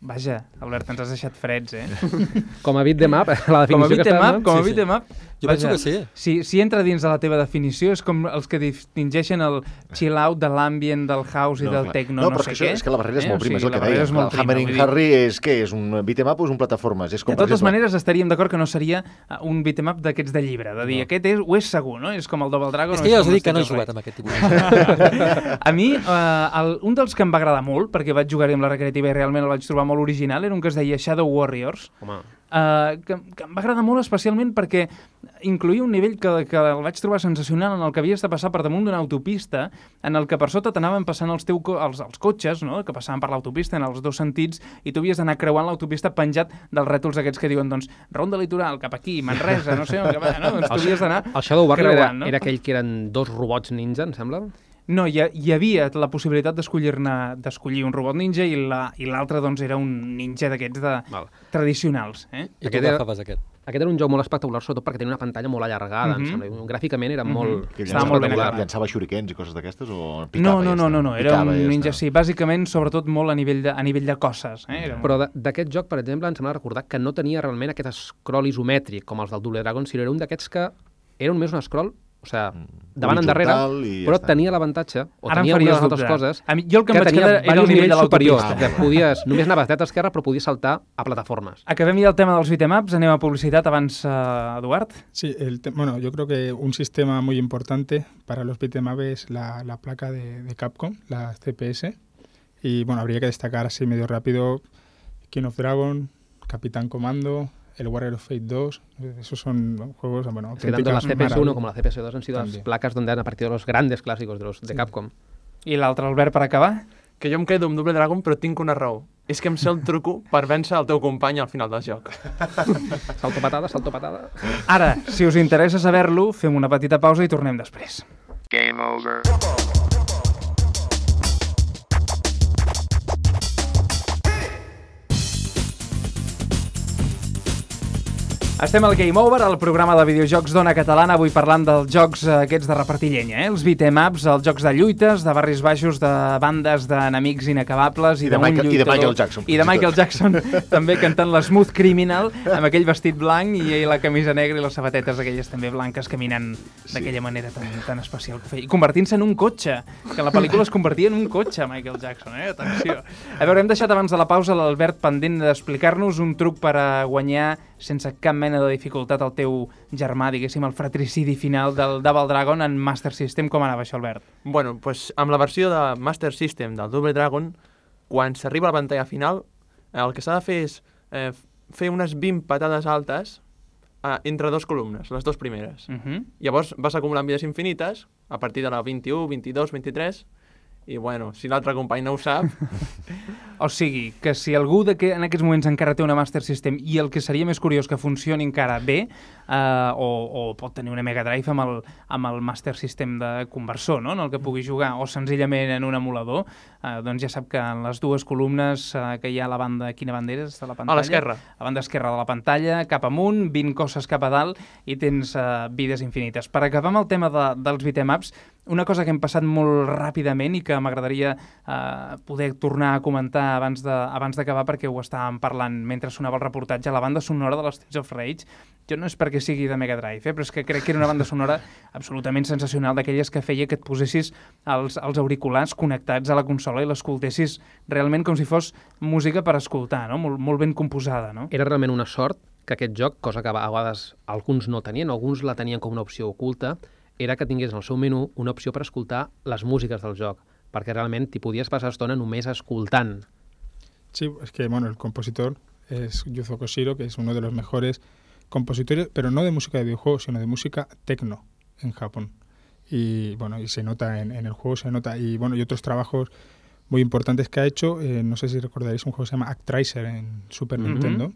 Vaja, Albert, ens has deixat freds, eh? Com a beat'em up, la com a definició que com a Sí, sí. beat'em up, Jo penso que sí. Si, si entra dins de la teva definició, és com els que distingeixen el chill out de l'ambient, del house i del clar. techno, no, no, però sé que, què. això, és que la barrera és Eh? molt O prima, sigui, és el la que barrera deia. és molt el Hammering prima, Harry és què? És un beat'em up o és un plataformes? És com, De totes exemple, maneres, estaríem d'acord que no seria eh, un beat'em up d'aquests de llibre, de dir, No. aquest és, ho és segur, no? És com el Double Dragon. És o que ja us dit que no he jugat amb aquest tipus de A mi, eh, el, un dels que em va agradar molt, perquè vaig jugar amb la recreativa i realment el vaig trobar molt original, era un que es deia Shadow Warriors, Home, eh, que, que em va agradar molt especialment perquè incluïa un nivell que, que el vaig trobar sensacional en el que havies de passar per damunt d'una autopista en el que per sota t'anaven passant els, teu, els, els cotxes no? que passaven per l'autopista en els dos sentits i tu havies d'anar creuant l'autopista penjat dels rètols aquests que diuen doncs ronda litoral cap aquí, Manresa, no sé on que va, no? doncs tu havies d'anar el Shadow Warrior era, creuant, no? era aquell que eren dos robots ninja, em sembla? No, hi, ha, hi havia la possibilitat d'escollir-ne d'escollir un robot ninja i la- i l'altre doncs era un ninja d'aquests de, Val. tradicionals. Eh? I tu Aquest era- agafaves aquest. Aquest era un joc molt espectacular, sobretot perquè tenia una pantalla molt allargada, Mhm. em sembla. Gràficament era Mhm. molt... Que Estava molt ben llançava, acabat. llançava xuriquens i coses d'aquestes o picava No, no, no, no, no, era Picava un ninja, sí, bàsicament, sobretot molt a nivell de, a nivell de cosses. Eh? Era Però de- d'aquest joc, per exemple, em sembla recordar que no tenia realment aquest scroll isomètric, com els del Double Dragon, sinó era un d'aquests que era només un scroll, o sigui, davant endarrere, ja però està. tenia l'avantatge, o Ara em tenia algunes altres dubtar. coses, A mi- jo el que em vaig tenia quedar era el diversos nivell de nivells superiors, que podies, només anaves dreta a esquerra, però podies saltar a plataformes. Acabem ja el tema dels beatemaps, anem a publicitat abans, eh, Eduard. Sí, el bueno, yo creo que un sistema muy importante para los beat'em up es la, la placa de, de Capcom, la CPS. Y bueno, habría que destacar así medio rápido King of Dragon, Capitán Comando, el Warrior of Fate 2. eh, Esos son juegos, bueno, Es que tanto la auténticas CPS1 maravillas. como la CPS2 han sido las También. placas donde han aparecido los grandes clásicos de, los, de Sí. Capcom. I l'altre, Albert, per acabar. Que jo em quedo amb Double Dragon, però tinc una raó. És que em sé el truco per vèncer el teu company al final del joc. Salto patada, salto patada. Ara, si us interessa saber-lo, fem una petita pausa i tornem després. Game over. Estem al Game Over, el programa de videojocs d'Ona Catalana, avui parlant dels jocs eh, aquests de repartir llenya, eh? els beat'em ups, els jocs de lluites, de barris baixos, de bandes d'enemics inacabables i, I de Michael- i de lluitador- Michael Jackson, I de Michael. Jackson, també cantant l'Smooth Criminal, amb aquell vestit blanc i, i la camisa negra i les sabatetes aquelles també blanques caminant d'aquella manera tan, tan especial que feia. I convertint-se en un cotxe, que la pel·lícula es convertia en un cotxe, Michael Jackson, eh? Atenció. A veure, hem deixat abans de la pausa l'Albert pendent d'explicar-nos un truc per a guanyar sense cap mena de dificultat el teu germà, diguéssim, el fratricidi final del Double Dragon en Master System. Com anava això, Albert? Bueno, pues, amb la versió de Master System del Double Dragon, quan s'arriba a la pantalla final, el que s'ha de fer és eh, fer unes 20 patades altes eh, entre dos columnes, les dues primeres. Uh -huh. Llavors vas acumulant vides infinites a partir de la 21, 22, 23 i bueno, si l'altre company no ho sap, O sigui, que si algú de que en aquests moments encara té una Master System i el que seria més curiós que funcioni encara bé, eh, o, o pot tenir una Mega Drive amb el, amb el Master System de conversor, no? en el que pugui jugar, o senzillament en un emulador, eh, doncs ja sap que en les dues columnes eh, que hi ha a la banda, quina banda és de la pantalla? l'esquerra. A la banda esquerra de la pantalla, cap amunt, 20 cosses cap a dalt i tens eh, vides infinites. Per acabar amb el tema de, dels beat'em ups, una cosa que hem passat molt ràpidament i que m'agradaria eh, poder tornar a comentar abans d'acabar perquè ho estàvem parlant mentre sonava el reportatge, la banda sonora de les of Rage, jo no és perquè sigui de Mega Drive, eh, però és que crec que era una banda sonora absolutament sensacional, d'aquelles que feia que et posessis els, els auriculars connectats a la consola i l'escoltessis realment com si fos música per escoltar, no? molt, molt ben composada. No? Era realment una sort que aquest joc, cosa que a vegades alguns no tenien, alguns la tenien com una opció oculta, era que tingués en el seu menú una opció per escoltar les músiques del joc, perquè realment t'hi podies passar estona només escoltant. Sí, es que bueno, el compositor es Yuzo Koshiro, que es uno de los mejores compositores, pero no de música de videojuegos, sino de música techno en Japón. Y bueno, y se nota en, en el juego, se nota. Y bueno, y otros trabajos muy importantes que ha hecho, eh, no sé si recordaréis un juego que se llama Actraiser en Super. Nintendo.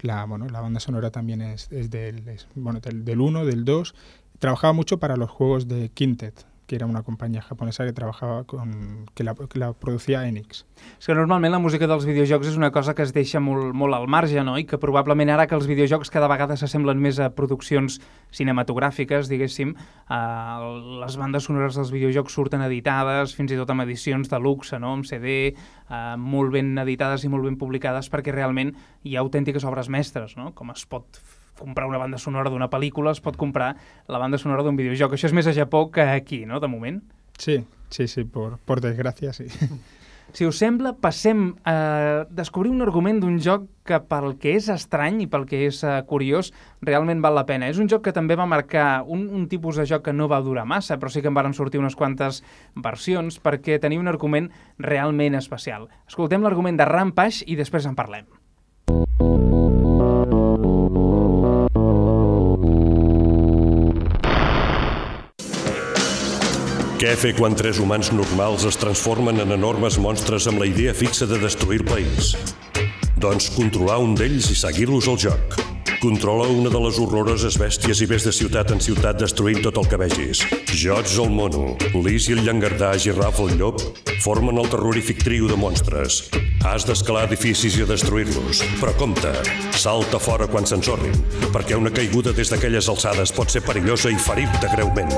La, bueno, la banda sonora también es, es del, es, bueno, del, del 1, del 2. Trabajaba mucho para los juegos de Quintet, que era una compañía japonesa que trabajaba con que la, que la producía Enix. És que normalment la música dels videojocs és una cosa que es deixa molt, molt al marge, no? I que probablement ara que els videojocs cada vegada s'assemblen més a produccions cinematogràfiques, diguéssim, eh, les bandes sonores dels videojocs surten editades, fins i tot amb edicions de luxe, no? Amb CD, eh, molt ben editades i molt ben publicades, perquè realment hi ha autèntiques obres mestres, no? Com es pot comprar una banda sonora d'una pel·lícula, es pot comprar la banda sonora d'un videojoc. Això és més a Japó que aquí, no?, de moment. Sí, sí, sí, por, por desgracia, sí. Si us sembla, passem a descobrir un argument d'un joc que pel que és estrany i pel que és uh, curiós realment val la pena. És un joc que també va marcar un, un tipus de joc que no va durar massa, però sí que en varen sortir unes quantes versions perquè tenia un argument realment especial. Escoltem l'argument de Rampage i després en parlem. Què fer quan tres humans normals es transformen en enormes monstres amb la idea fixa de destruir el país? Doncs controlar un d'ells i seguir-los al joc. Controla una de les horroroses bèsties i ves de ciutat en ciutat destruint tot el que vegis. Jots el mono, Lis i el llangardaix i Raf el llop formen el terrorífic trio de monstres. Has d'escalar edificis i destruir-los, però compte, salta fora quan s'ensorrin, perquè una caiguda des d'aquelles alçades pot ser perillosa i ferir-te greument.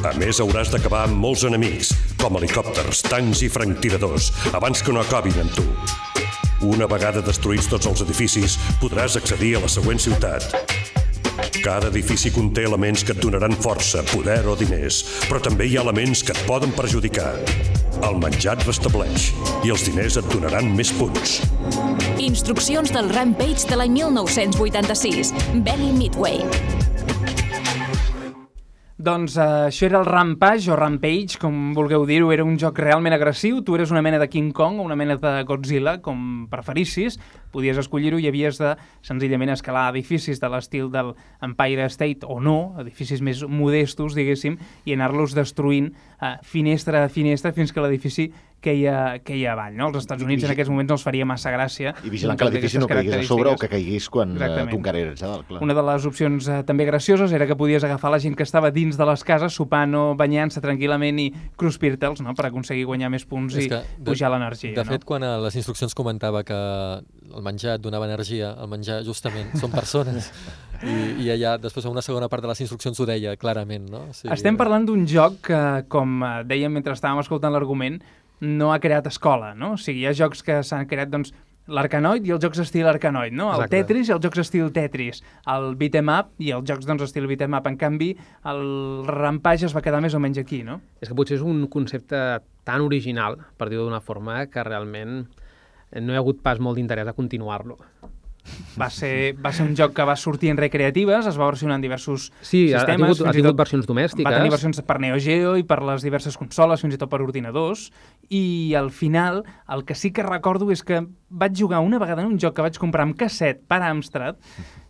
A més, hauràs d'acabar amb molts enemics, com helicòpters, tancs i franctiradors, abans que no acabin amb tu. Una vegada destruïts tots els edificis, podràs accedir a la següent ciutat. Cada edifici conté elements que et donaran força, poder o diners, però també hi ha elements que et poden perjudicar. El menjar et restableix i els diners et donaran més punts. Instruccions del Rampage de l'any 1986. Belly Midway. Doncs eh, això era el Rampage o Rampage, com vulgueu dir-ho, era un joc realment agressiu, tu eres una mena de King Kong o una mena de Godzilla, com preferissis, podies escollir-ho i havies de senzillament escalar edificis de l'estil del Empire State o no, edificis més modestos, diguéssim, i anar-los destruint eh, finestra a finestra fins que l'edifici queia, queia avall. No? Als Estats Units en aquests moments no els faria massa gràcia. I vigilant que l'edifici no caigués a sobre o que caigués quan eh, Exactament. tu encara eres a dalt, clar. Una de les opcions eh, també gracioses era que podies agafar la gent que estava dins de les cases sopant o banyant-se tranquil·lament i cruspir-te'ls no? per aconseguir guanyar més punts i pujar l'energia. De no? fet, quan a les instruccions comentava que el menjar et donava energia, el menjar justament són persones, i, i allà després a una segona part de les instruccions ho deia clarament, no? O sigui, Estem parlant d'un joc que, com eh, dèiem mentre estàvem escoltant l'argument, no ha creat escola, no? O sigui, hi ha jocs que s'han creat, doncs, l'Arcanoid i els jocs estil Arcanoid, no? El Exacte. Tetris i els jocs estil Tetris, el beat'em up i els jocs, doncs, estil beat'em up. En canvi, el Rampage es va quedar més o menys aquí, no? És que potser és un concepte tan original, per dir-ho d'una forma, que realment no hi ha hagut pas molt d'interès a continuar-lo. Va ser, va ser un joc que va sortir en recreatives, es va versionar en diversos Sí, ha- ha sistemes. tingut- ha fins i tingut versions domèstiques. Va tenir versions per Neo Geo i per les diverses consoles, fins i tot per ordinadors. I al final, el que sí que recordo és que vaig jugar una vegada en un joc que vaig comprar amb casset per Amstrad,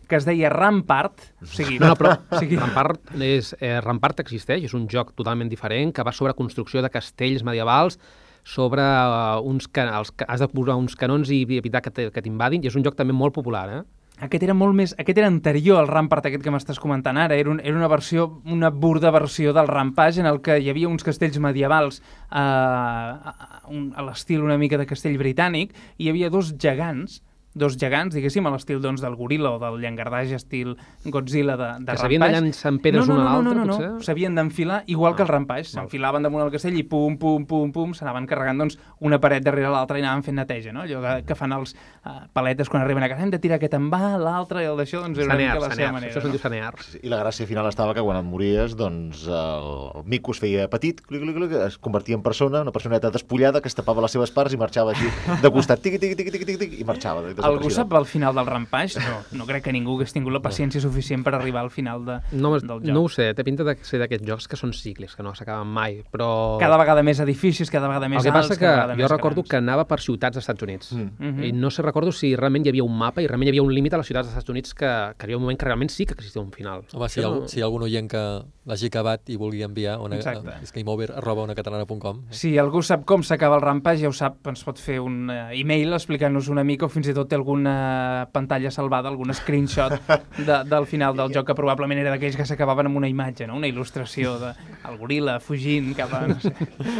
que es deia Rampart. O sigui, No, no, però o sigui, Rampart, és, eh, Rampart existeix, és un joc totalment diferent que va sobre construcció de castells medievals, sobre uh, uns can els, has de posar uns canons i evitar que t'invadin, i és un joc també molt popular, eh? Aquest era molt més... Aquest era anterior al Rampart aquest que m'estàs comentant ara. Era, un, era una versió, una burda versió del Rampage en el que hi havia uns castells medievals eh, a, un- a l'estil una mica de castell britànic i hi havia dos gegants dos gegants, diguéssim, a l'estil doncs, del goril·la o del llangardaix estil Godzilla de, de Que s'havien de llançar amb pedres no, no, una a no, l'altra, no, no, potser? no. S'havien d'enfilar igual que el Rampage. S'enfilaven damunt del castell i pum, pum, pum, pum, s'anaven carregant doncs, una paret darrere l'altra i anaven fent neteja, no? Allò que, que fan els uh, paletes quan arriben a casa. Hem de tirar aquest en va, l'altre i el d'això, doncs era una Sanear, mica la seva sanear, manera. això se'n no? diu sanear. I la gràcia final estava que quan et mories, doncs el, el mico es feia petit, clic, clic, clic, es convertia en persona, una personeta despullada que es tapava les seves parts i marxava així de costat, tiqui, tiqui, tiqui, tiqui, tiqui, tiqui, i marxava. Algú sap el final del Rampage? No, no crec que ningú hagués tingut la paciència suficient per arribar al final de, No, del joc. no ho sé, té pinta de ser d'aquests jocs que són cicles, que no s'acaben mai, però... Cada vegada més edificis, cada vegada més el que alts, passa que jo recordo grans. que anava per ciutats dels Estats Units. Mm. Mhm. I no sé, recordo si realment hi havia un mapa i realment hi havia un límit a les ciutats dels Estats Units que, que hi havia un moment que realment sí que existia un final. Home, si hi, ha, Això algú, si hi ha algun oient que l'hagi acabat i vulgui enviar, una, Exacte. és gameover arroba onacatalana.com. Si algú sap com s'acaba el Rampage, ja ho sap, ens pot fer un uh, e-mail explicant-nos una mica o fins i tot té alguna pantalla salvada, algun screenshot de, del final del joc, que probablement era d'aquells que s'acabaven amb una imatge, no? una il·lustració de el goril·la fugint cap a, no sé,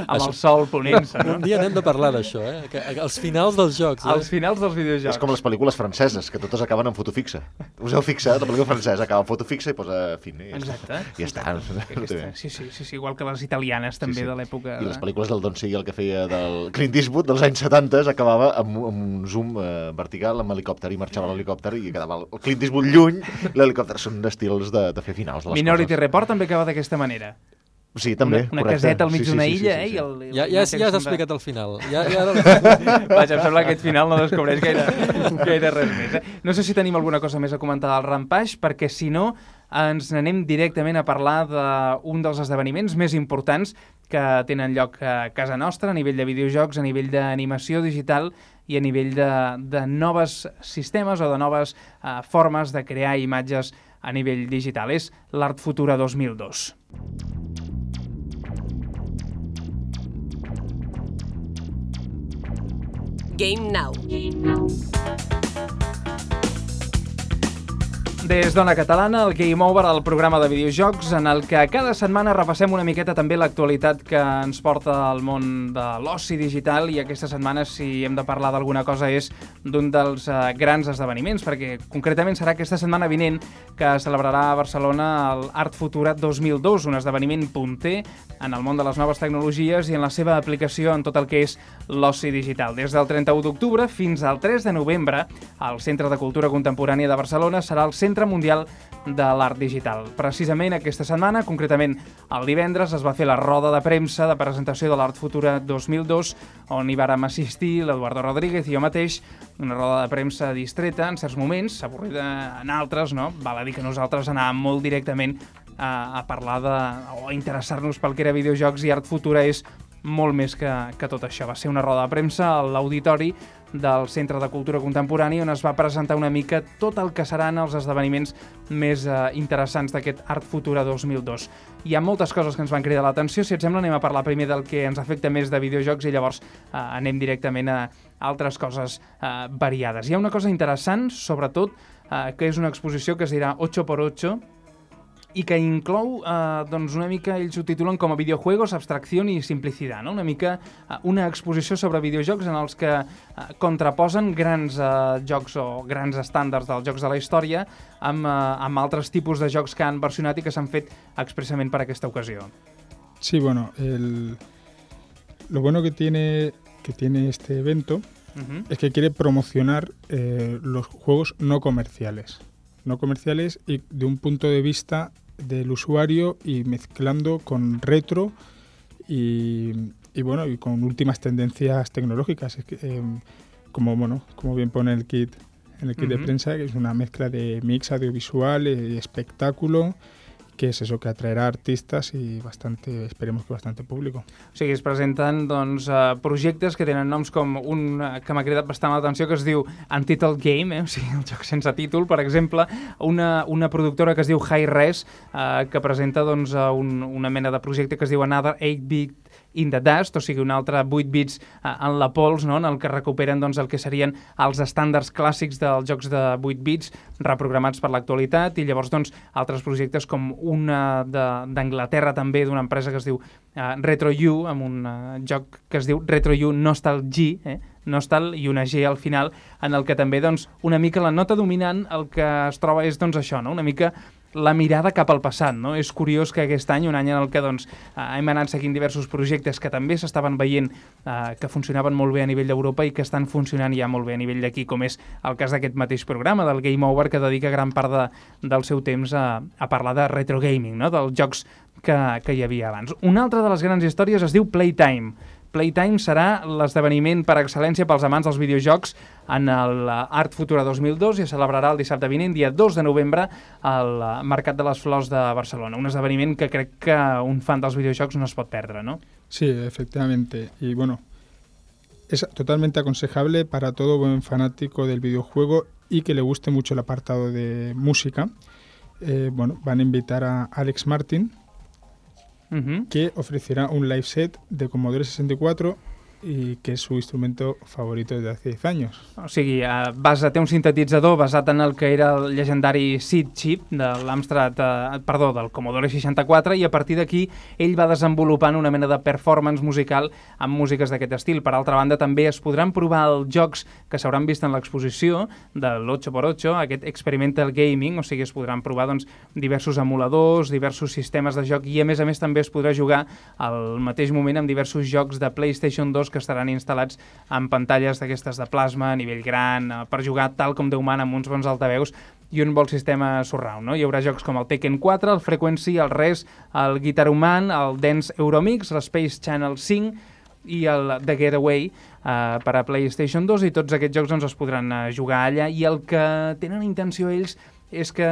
amb el sol ponent-se. No? Un dia anem de parlar d'això, eh? Que, els finals dels jocs. Eh? Els finals dels videojocs. És com les pel·lícules franceses, que totes acaben en foto fixa. Us heu fixat? La pel·lícula francesa acaba en foto fixa i posa fin. I ja està. Exacte. I ja està. Aquesta, sí, sí, sí, sí, igual que les italianes també Sí, sí. de l'època... I les pel·lícules del Don Siegel, el que feia del Clint Eastwood dels anys 70 acabava amb, amb un zoom eh, vertical amb helicòpter i marxava l'helicòpter i quedava el Clint Eastwood lluny l'helicòpter són estils de, de fer finals de les Minority coses. Report també acaba d'aquesta manera. Sí, també, Una, una correcte. caseta al mig Sí, sí, d'una sí, sí, illa, sí, eh? sí. I el, Ja, ja, has- ja has explicat el final. Ja, ja. Vaja, em sembla que aquest final no descobreix gaire, gaire res més. Eh? No sé si tenim alguna cosa més a comentar del Rampage, perquè si no ens n'anem directament a parlar d'un dels esdeveniments més importants que tenen lloc a casa nostra, a nivell de videojocs, a nivell d'animació digital i a nivell de, de noves sistemes o de noves uh, formes de crear imatges a nivell digital. És l'Art Futura 2002. Game Now. Des d'Ona Catalana, el Game Over, el programa de videojocs en el que cada setmana repassem una miqueta també l'actualitat que ens porta al món de l'oci digital i aquesta setmana, si hem de parlar d'alguna cosa, és d'un dels uh, grans esdeveniments, perquè concretament serà aquesta setmana vinent que celebrarà a Barcelona el Art Futura 2002, un esdeveniment punter en el món de les noves tecnologies i en la seva aplicació en tot el que és l'oci digital. Des del 31 d'octubre fins al 3 de novembre, el Centre de Cultura Contemporània de Barcelona serà el Centre Mundial de l'Art Digital. Precisament aquesta setmana, concretament el divendres, es va fer la roda de premsa de presentació de l'Art Futura 2002, on hi vàrem assistir l'Eduardo Rodríguez i jo mateix, una roda de premsa distreta en certs moments, avorrida en altres, no? Val a dir que nosaltres anàvem molt directament a, a parlar de, o a interessar-nos pel que era videojocs i Art Futura és molt més que, que tot això. Va ser una roda de premsa a l'auditori del Centre de Cultura Contemporània on es va presentar una mica tot el que seran els esdeveniments més eh, interessants d'aquest Art Futura 2002. Hi ha moltes coses que ens van cridar l'atenció. Si et sembla, anem a parlar primer del que ens afecta més de videojocs i llavors eh, anem directament a altres coses eh, variades. Hi ha una cosa interessant, sobretot, eh, que és una exposició que es dirà 8x8, i que inclou eh, doncs una mica, ells ho titulen com a videojuegos, abstracció i simplicitat, no? una mica eh, una exposició sobre videojocs en els que eh, contraposen grans eh, jocs o grans estàndards dels jocs de la història amb, eh, amb altres tipus de jocs que han versionat i que s'han fet expressament per aquesta ocasió. Sí, bueno, el... lo bueno que tiene, que tiene este evento uh -huh. es que quiere promocionar eh, los juegos no comerciales. No comerciales y de un punto de vista del usuario y mezclando con retro y, y bueno y con últimas tendencias tecnológicas es que, eh, como bueno como bien pone el kit en el kit uh -huh. de prensa que es una mezcla de mix audiovisual y espectáculo que és això que atraerà artistes i bastante, esperemos que bastante público. O sigui, es presenten doncs, uh, projectes que tenen noms com un uh, que m'ha cridat bastant l'atenció que es diu Untitled Game, eh? o sigui, el joc sense títol, per exemple, una, una productora que es diu High Res, uh, que presenta doncs, uh, un, una mena de projecte que es diu Another 8-Bit in the Dust, o sigui, un altre 8 bits eh, en la pols, no? en el que recuperen doncs, el que serien els estàndards clàssics dels jocs de 8 bits reprogramats per l'actualitat i llavors doncs, altres projectes com una d'Anglaterra també d'una empresa que es diu eh, Retro U, amb un eh, joc que es diu Retro U Nostalgy, eh? Nostal i una G al final, en el que també doncs, una mica la nota dominant el que es troba és doncs, això, no? una mica la mirada cap al passat. No? És curiós que aquest any, un any en el que doncs, eh, hem anat seguint diversos projectes que també s'estaven veient eh, que funcionaven molt bé a nivell d'Europa i que estan funcionant ja molt bé a nivell d'aquí, com és el cas d'aquest mateix programa, del Game Over, que dedica gran part de, del seu temps a, a parlar de retro gaming, no? dels jocs que, que hi havia abans. Una altra de les grans històries es diu Playtime. Playtime serà l'esdeveniment per excel·lència pels amants dels videojocs en el Art Futura 2002 i es celebrarà el dissabte vinent, dia 2 de novembre, al Mercat de les Flors de Barcelona. Un esdeveniment que crec que un fan dels videojocs no es pot perdre, no? Sí, efectivamente. Y bueno, es totalmente aconsejable para todo buen fanático del videojuego y que le guste mucho el apartado de música. Eh, bueno, van a invitar a Alex Martin, Que ofrecerá un live set de Commodore 64 i que és su instrumento favorito desde hace 10 años. O sigui, eh, basa, té un sintetitzador basat en el que era el llegendari SID chip de l'Amstrad, eh, perdó, del Commodore 64 i a partir d'aquí ell va desenvolupant una mena de performance musical amb músiques d'aquest estil. Per altra banda, també es podran provar els jocs que s'hauran vist en l'exposició de l'8x8, aquest Experimental Gaming, o sigui, es podran provar doncs, diversos emuladors, diversos sistemes de joc i a més a més també es podrà jugar al mateix moment amb diversos jocs de PlayStation 2 que estaran instal·lats en pantalles d'aquestes de plasma a nivell gran, eh, per jugar tal com Déu mana amb uns bons altaveus i un bon sistema surround. No? Hi haurà jocs com el Tekken 4, el Frequency, el Res, el Guitar Human, el Dance Euromix, l'Space Channel 5 i el The Getaway eh, per a PlayStation 2 i tots aquests jocs doncs, es podran eh, jugar allà i el que tenen intenció ells és que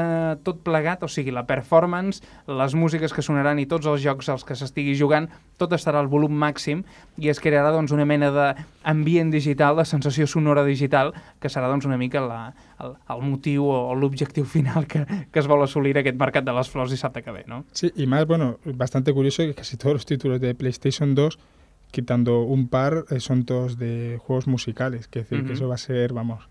tot plegat, o sigui, la performance, les músiques que sonaran i tots els jocs als que s'estigui jugant, tot estarà al volum màxim i es crearà doncs, una mena d'ambient digital, de sensació sonora digital, que serà doncs, una mica la, el, el motiu o l'objectiu final que, que es vol assolir aquest mercat de les flors dissabte que ve, ¿no? Sí, y más, bueno, bastante curioso que casi todos los títulos de PlayStation 2 quitando un par, eh, son todos de juegos musicales, que decir uh -huh. que eso va a ser, vamos,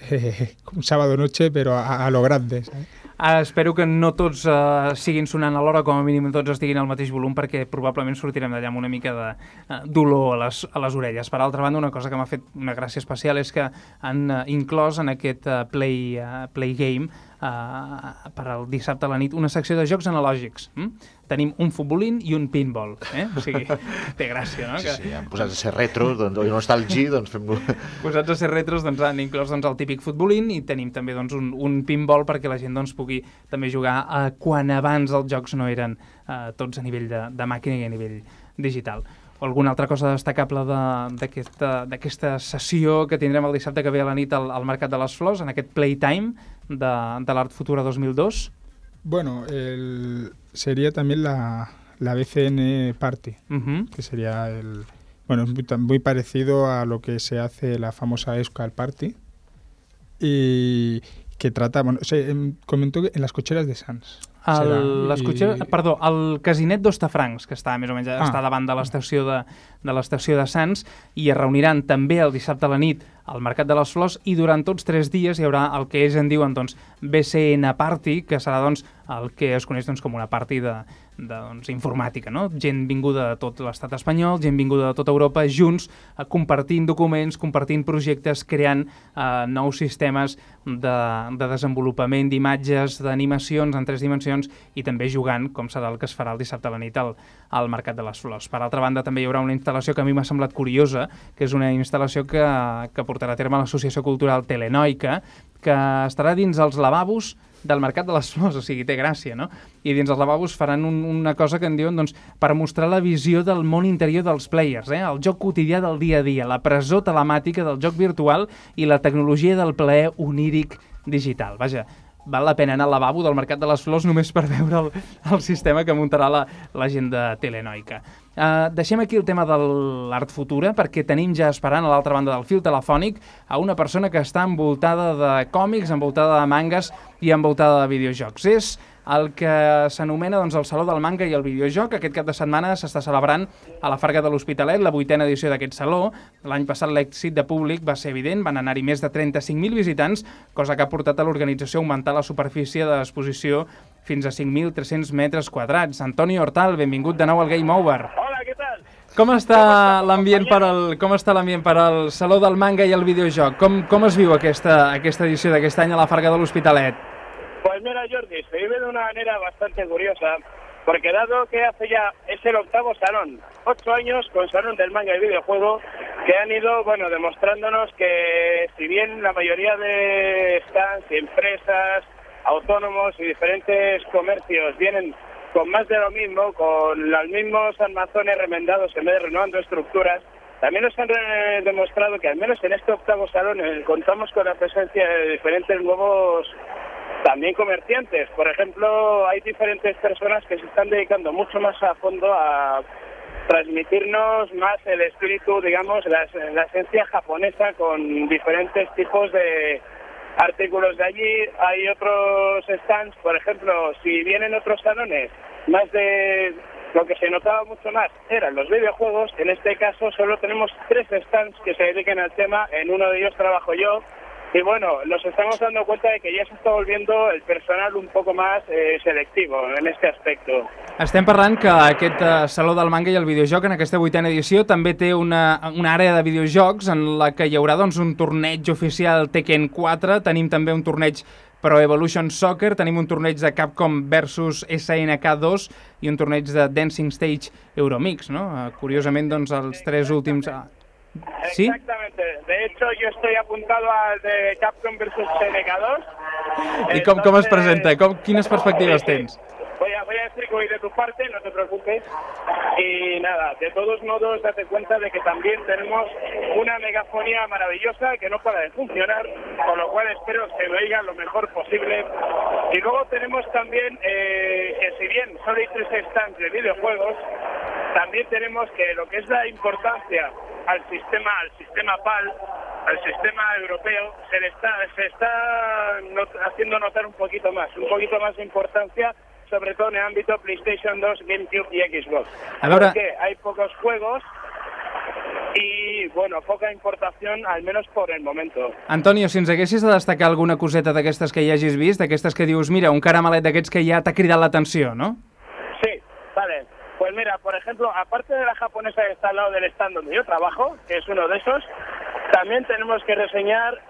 eh, un sábado noche, pero a, a lo grande. ¿sabes? Uh, espero que no tots uh, siguin sonant alhora, com a mínim tots estiguin al mateix volum, perquè probablement sortirem d'allà amb una mica de uh, dolor a les, a les orelles. Per altra banda, una cosa que m'ha fet una gràcia especial és que han uh, inclòs en aquest uh, play, uh, play game uh, per al dissabte a la nit una secció de jocs analògics. Mm? Tenim un futbolín i un pinball. Eh? O sigui, té gràcia, no? Sí, sí, han posat a ser retros, doncs, o nostàlgia, doncs fem-lo... Posats a ser retros, doncs han inclòs doncs, el típic futbolín i tenim també doncs, un, un pinball perquè la gent doncs, pugui també jugar uh, quan abans els jocs no eren uh, tots a nivell de, de màquina i a nivell digital. O alguna altra cosa destacable d'aquesta de, d'aquesta sessió que tindrem el dissabte que ve a la nit al, al Mercat de les Flors, en aquest Playtime de, de l'Art Futura 2002? Bueno, el, sería también la, la BCN Party, Uh -huh. que sería el... Bueno, es muy, muy parecido a lo que se hace la famosa Euskal Party y que trata, bueno, se em, comentó que en las cocheras de Sans. El, les cotxeres, perdó, el casinet d'Ostafrancs, que està més o menys Ah. està davant de l'estació de, de l'estació de Sants, i es reuniran també el dissabte a la nit al Mercat de les Flors i durant tots tres dies hi haurà el que ells en diuen doncs, BCN Party, que serà doncs, el que es coneix doncs, com una party de doncs, informàtica. No? Gent vinguda de tot l'estat espanyol, gent vinguda de tota Europa, junts, eh, compartint documents, compartint projectes, creant eh, nous sistemes de, de desenvolupament d'imatges, d'animacions en tres dimensions i també jugant, com serà el que es farà el dissabte a la nit al, al Mercat de les Flors. Per altra banda, també hi haurà una instal·lació que a mi m'ha semblat curiosa, que és una instal·lació que, que portarà a terme l'Associació Cultural Telenoica, que estarà dins els lavabos del Mercat de les Flors, o sigui, té gràcia, no? I dins els lavabos faran un, una cosa que en diuen doncs, per mostrar la visió del món interior dels players, eh? el joc quotidià del dia a dia, la presó telemàtica del joc virtual i la tecnologia del plaer oníric digital. Vaja, val la pena anar al lavabo del Mercat de les Flors només per veure el, el sistema que muntarà la, la gent de Telenoica. Uh, deixem aquí el tema de l'art futura perquè tenim ja esperant a l'altra banda del fil telefònic a una persona que està envoltada de còmics, envoltada de mangas i envoltada de videojocs. És el que s'anomena doncs, el Saló del Manga i el Videojoc. Aquest cap de setmana s'està celebrant a la Farga de l'Hospitalet, la vuitena edició d'aquest saló. L'any passat l'èxit de públic va ser evident, van anar-hi més de 35.000 visitants, cosa que ha portat a l'organització a augmentar la superfície d'exposició fins a 5.300 metres quadrats. Antoni Hortal, benvingut de nou al Game Over. Hola, ¿qué tal? Com està l'ambient per al com està l'ambient per al Saló del Manga i el Videojoc? Com, com es viu aquesta, aquesta edició d'aquest any a la Farga de l'Hospitalet? Pues mira, Jordi, se vive de una manera bastante curiosa, porque dado que hace ya, es el octavo salón, ocho años con salón del manga y videojuego, que han ido, bueno, demostrándonos que si bien la mayoría de stands y empresas, autónomos y diferentes comercios vienen con más de lo mismo, con los mismos armazones remendados en vez de renovando estructuras, también nos han demostrado que al menos en este octavo salón eh, contamos con la presencia de diferentes nuevos también comerciantes. Por ejemplo, hay diferentes personas que se están dedicando mucho más a fondo a transmitirnos más el espíritu, digamos, la, la esencia japonesa con diferentes tipos de artículos de allí. Hay otros stands, por ejemplo, si vienen otros salones, más de lo que se notaba mucho más eran los videojuegos. En este caso solo tenemos tres stands que se dediquen al tema. En uno de ellos trabajo yo. Y bueno, nos estamos dando cuenta de que ya se volviendo el personal un poco más eh, selectivo en este aspecto. Estem parlant que aquest eh, Saló del Manga i el Videojoc en aquesta vuitena edició també té una, una àrea de videojocs en la que hi haurà doncs, un torneig oficial Tekken 4, tenim també un torneig Pro Evolution Soccer, tenim un torneig de Capcom versus SNK 2 i un torneig de Dancing Stage Euromix, no? Eh, Curiosament, doncs, els tres últims... Sí? Exactamente. De hecho, yo estoy apuntado al de Capcom vs SNK2. I com, com es presenta? Com, quines perspectives tens? Voy a, voy a decir que voy de tu parte, no te preocupes. Y nada, de todos modos, date cuenta de que también tenemos una megafonía maravillosa que no para de funcionar, con lo cual espero que me oigan lo mejor posible. Y luego tenemos también eh, que si bien solo hay tres stands de videojuegos, también tenemos que lo que es la importancia al sistema, al sistema PAL, al sistema europeo, se le está, se está not- haciendo notar un poquito más, un poquito más de importancia, sobre todo en el ámbito PlayStation 2, GameCube y Xbox. A veure- Porque hay pocos juegos y hay, bueno, poca importación, al menos por el momento. Antonio, si ens haguessis de destacar alguna coseta d'aquestes que ja hagis vist, d'aquestes que dius, mira, un caramelet d'aquests que ja t'ha cridat l'atenció, no? Sí, vale. Pues mira, por ejemplo, aparte de la japonesa que está al lado del stand donde yo trabajo, que es uno de esos, también tenemos que reseñar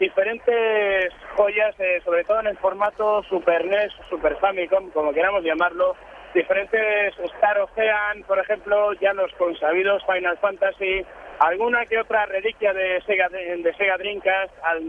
diferentes joyas, eh, sobre todo en el formato Super NES, Super Famicom, como queramos llamarlo, diferentes Star Ocean, por ejemplo, ya los consabidos Final Fantasy, alguna que otra reliquia de Sega, de Sega Dreamcast, al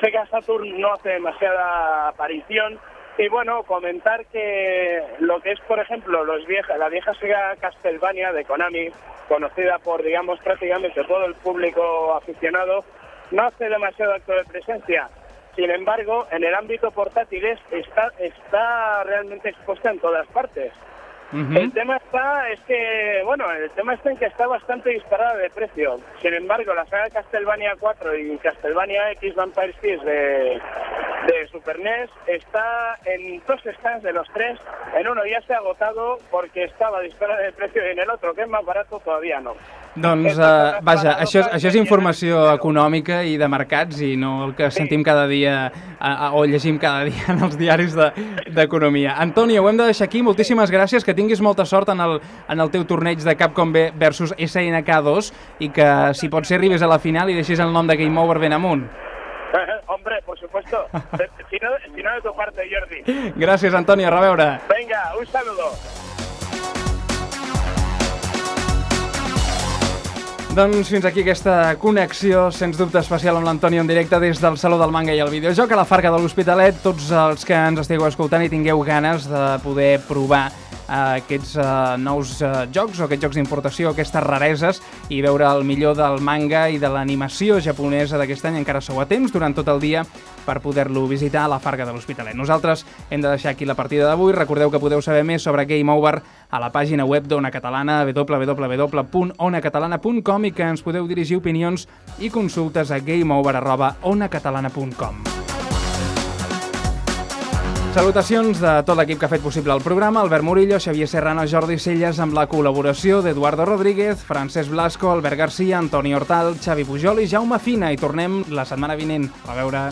Sega Saturn no hace demasiada aparición, y bueno, comentar que lo que es, por ejemplo, los vieja, la vieja Sega Castlevania de Konami, conocida por, digamos, prácticamente todo el público aficionado, no hace demasiado acto de presencia. Sin embargo, en el ámbito portátiles está, está realmente expuesta en todas partes. El tema está, es que, bueno, el tema está en que está bastante disparada de precio. Sin embargo, la saga Castlevania 4 y Castlevania X Vampire Kiss de, de Super NES está en dos stands de los tres. En uno ya se ha agotado porque estaba disparada de precio y en el otro, que es más barato, todavía no. Doncs, uh, vaja, això, és- això és informació econòmica i de mercats i no el que sentim cada dia uh, o llegim cada dia en els diaris de- d'economia. De, Antonio, ho hem de deixar aquí. Moltíssimes gràcies, que tinguis molta sort en el, en el teu torneig de Capcom B versus SNK2 i que, si pot ser, arribis a la final i deixis el nom de Game Over ben amunt. Hombre, por supuesto. si, no, si no de tu parte, Jordi. Gràcies, Antonio. A reveure. Venga, un saludo. Doncs fins aquí aquesta connexió, sens dubte especial amb l'Antonio en directe des del Saló del Manga i el Videojoc a la Farga de l'Hospitalet. Tots els que ens estigueu escoltant i tingueu ganes de poder provar aquests eh, nous eh, jocs o aquests jocs d'importació, aquestes rareses i veure el millor del manga i de l'animació japonesa d'aquest any. Encara sou a temps durant tot el dia per poder-lo visitar a la Farga de l'Hospitalet. Nosaltres hem de deixar aquí la partida d'avui. Recordeu que podeu saber més sobre Game Over a la pàgina web d'Ona Catalana, www.onacatalana.com i que ens podeu dirigir opinions i consultes a gameover.onacatalana.com. Salutacions de tot l'equip que ha fet possible el programa, Albert Murillo, Xavier Serrano, Jordi Celles, amb la col·laboració d'Eduardo Rodríguez, Francesc Blasco, Albert Garcia, Antoni Hortal, Xavi Pujol i Jaume Fina. I tornem la setmana vinent. A veure...